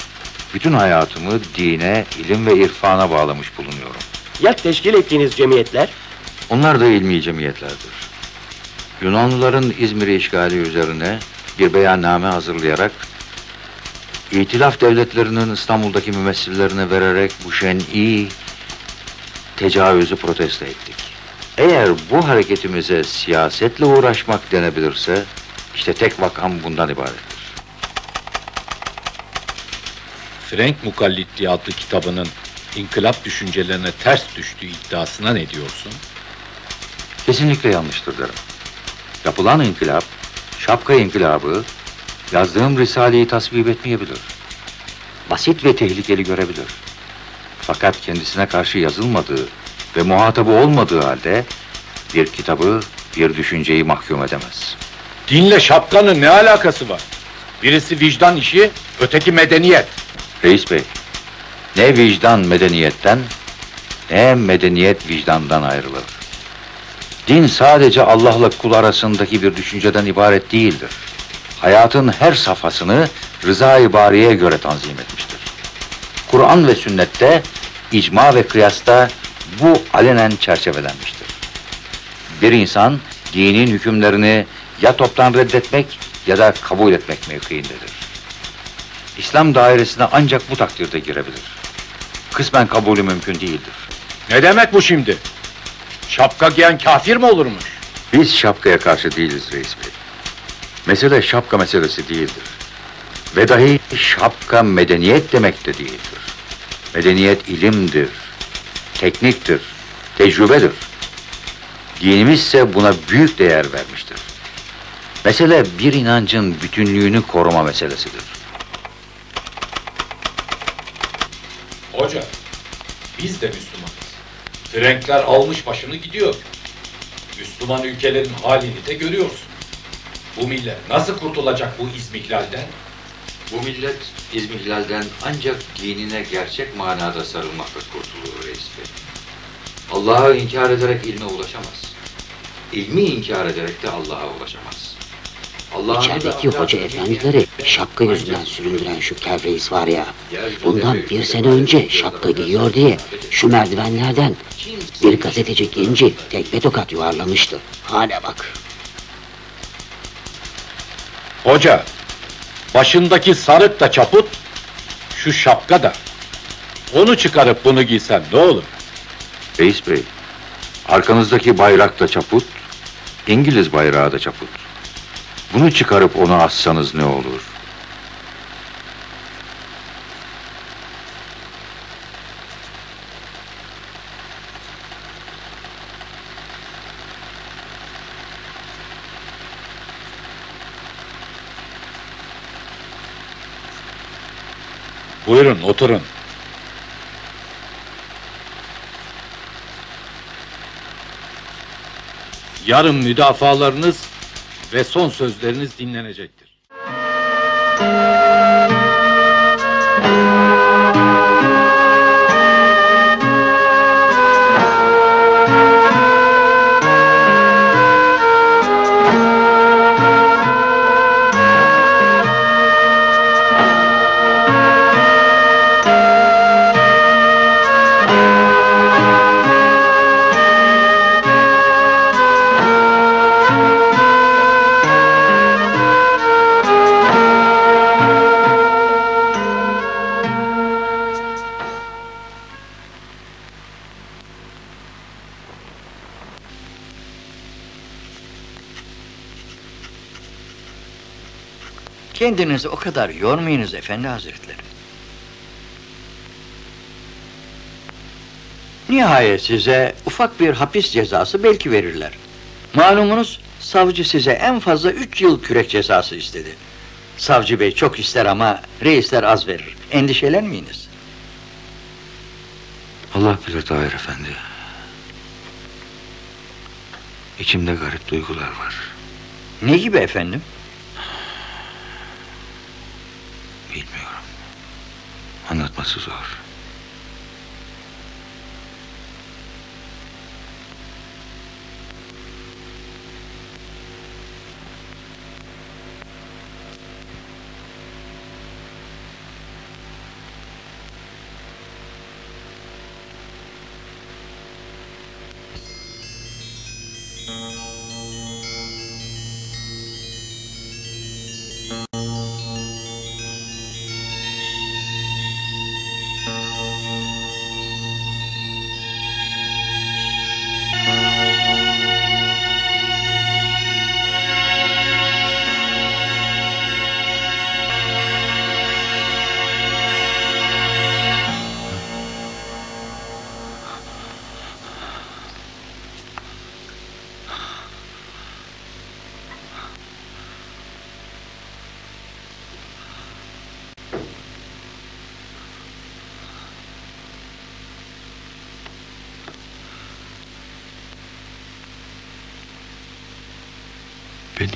Bütün hayatımı dine, ilim ve irfana bağlamış bulunuyorum. Ya teşkil ettiğiniz cemiyetler? Onlar da ilmi cemiyetlerdir. Yunanlıların İzmir'i işgali üzerine bir beyanname hazırlayarak İtilaf devletlerinin İstanbul'daki mümessillerine vererek bu şen'i tecavüzü protesto ettik. Eğer bu hareketimize siyasetle uğraşmak denebilirse işte tek vakam bundan ibarettir. Frank Mukallitliği adlı kitabının inkılap düşüncelerine ters düştüğü iddiasına ne diyorsun? Kesinlikle yanlıştır derim. Yapılan inkılap, şapka inkılabı, yazdığım Risale'yi tasvip etmeyebilir. Basit ve tehlikeli görebilir. Fakat kendisine karşı yazılmadığı ve muhatabı olmadığı halde bir kitabı, bir düşünceyi mahkum edemez. Dinle şapkanın ne alakası var? Birisi vicdan işi, öteki medeniyet. Reis Bey, ne vicdan medeniyetten, ne medeniyet vicdandan ayrılır. Din sadece Allah'la kul arasındaki bir düşünceden ibaret değildir. Hayatın her safhasını rıza-i bariye göre tanzim etmiştir. Kur'an ve sünnette, icma ve kıyasta bu alenen çerçevelenmiştir. Bir insan dinin hükümlerini ya toptan reddetmek ya da kabul etmek mevkiindedir. İslam dairesine ancak bu takdirde girebilir. Kısmen kabulü mümkün değildir. Ne demek bu şimdi? Şapka giyen kafir mi olurmuş? Biz şapkaya karşı değiliz reis bey. Mesele şapka meselesi değildir. Ve dahi şapka medeniyet demek de değildir. Medeniyet ilimdir, tekniktir, tecrübedir. Dinimiz ise buna büyük değer vermiştir. Mesele bir inancın bütünlüğünü koruma meselesidir. Hoca, biz de Müslümanız. Frenkler almış başını gidiyor. Müslüman ülkelerin halini de görüyorsun. Bu millet nasıl kurtulacak bu izmihlalden? Bu millet İzmihlal'den ancak dinine gerçek manada sarılmakla kurtulur reis bey. Allah'ı inkar ederek ilme ulaşamaz. İlmi inkar ederek de Allah'a ulaşamaz. Allah'ın İçerideki hoca efendileri şapka yüzünden süründüren şu kev reis var ya. Bundan bir sene önce şapka giyiyor diye şu merdivenlerden bir gazeteci genci tekme tokat yuvarlamıştı. Hale bak. Hoca, başındaki sarık da çaput, şu şapka da. Onu çıkarıp bunu giysen ne olur? Reis bey, arkanızdaki bayrak da çaput, İngiliz bayrağı da çaput. Bunu çıkarıp onu assanız ne olur? Buyurun oturun. Yarın müdafalarınız ve son sözleriniz dinlenecektir. Kendinizi o kadar yormayınız efendi hazretleri. Nihayet size ufak bir hapis cezası belki verirler. Malumunuz savcı size en fazla üç yıl kürek cezası istedi. Savcı bey çok ister ama reisler az verir. Endişelenmeyiniz. Allah bilir Tahir Efendi. İçimde garip duygular var. Ne gibi efendim? Bilmiyorum. Anlatması zor.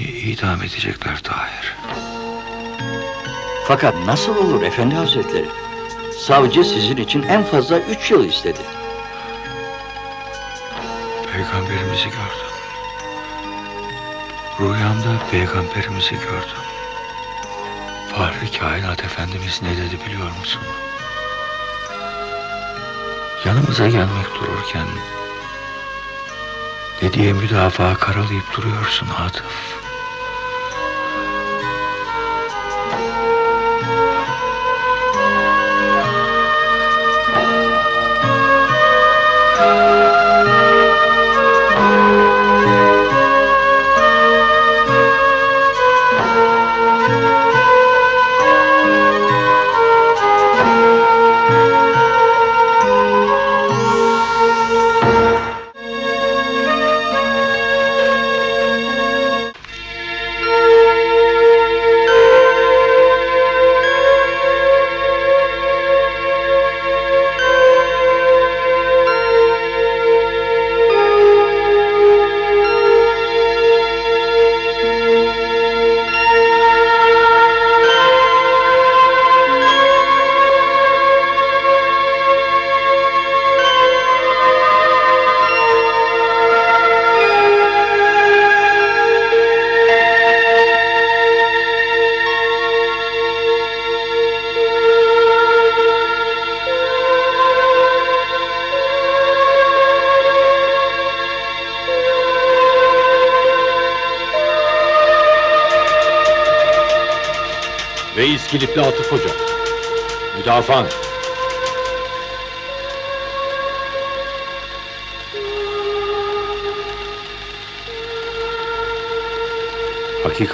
Beni idam edecekler Tahir. Fakat nasıl olur efendi hazretleri? Savcı sizin için en fazla üç yıl istedi. Peygamberimizi gördüm. Rüyamda peygamberimizi gördüm. Fahri kainat efendimiz ne dedi biliyor musun? Yanımıza gelmek dururken ne diye müdafaa karalayıp duruyorsun Atıf?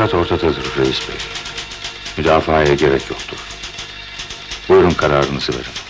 Hakikat ortadadır reis bey. Müdafaya gerek yoktur. Buyurun kararınızı verin.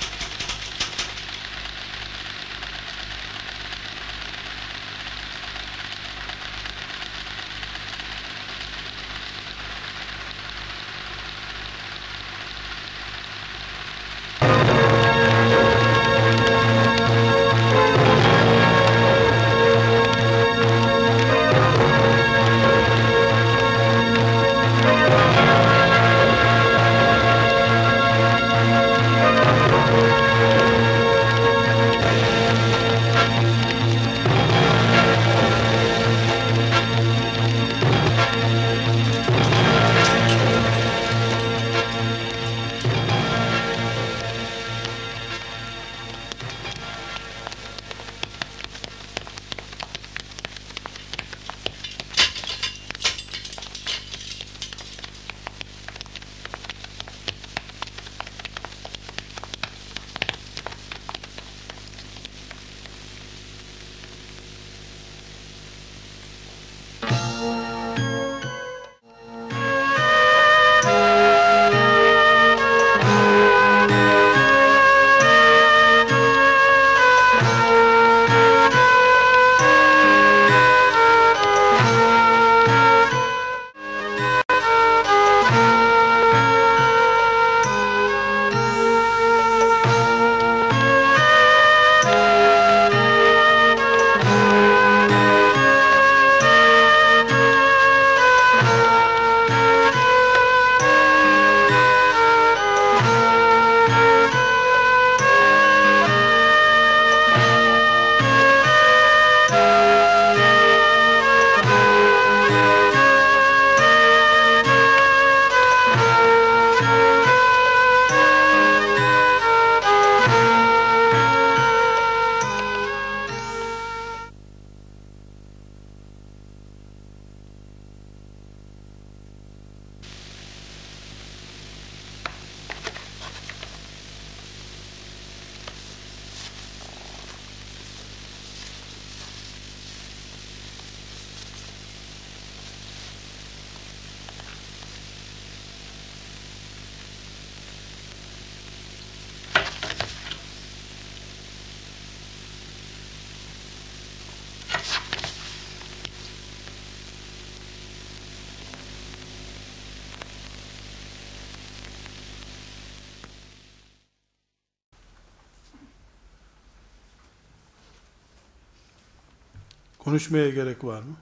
Konuşmaya gerek var mı?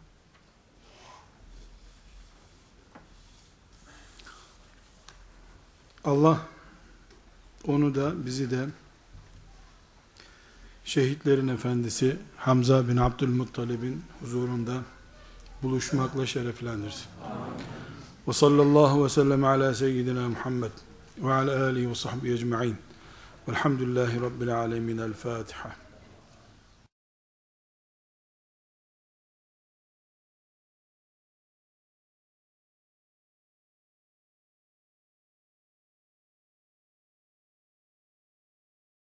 Allah onu da bizi de şehitlerin efendisi Hamza bin Abdülmuttalib'in huzurunda buluşmakla şereflendirsin. Ve sallallahu ve sellem ala seyyidina Muhammed ve ala alihi ve sahbihi ecma'in. Velhamdülillahi Rabbil alemin. El Fatiha.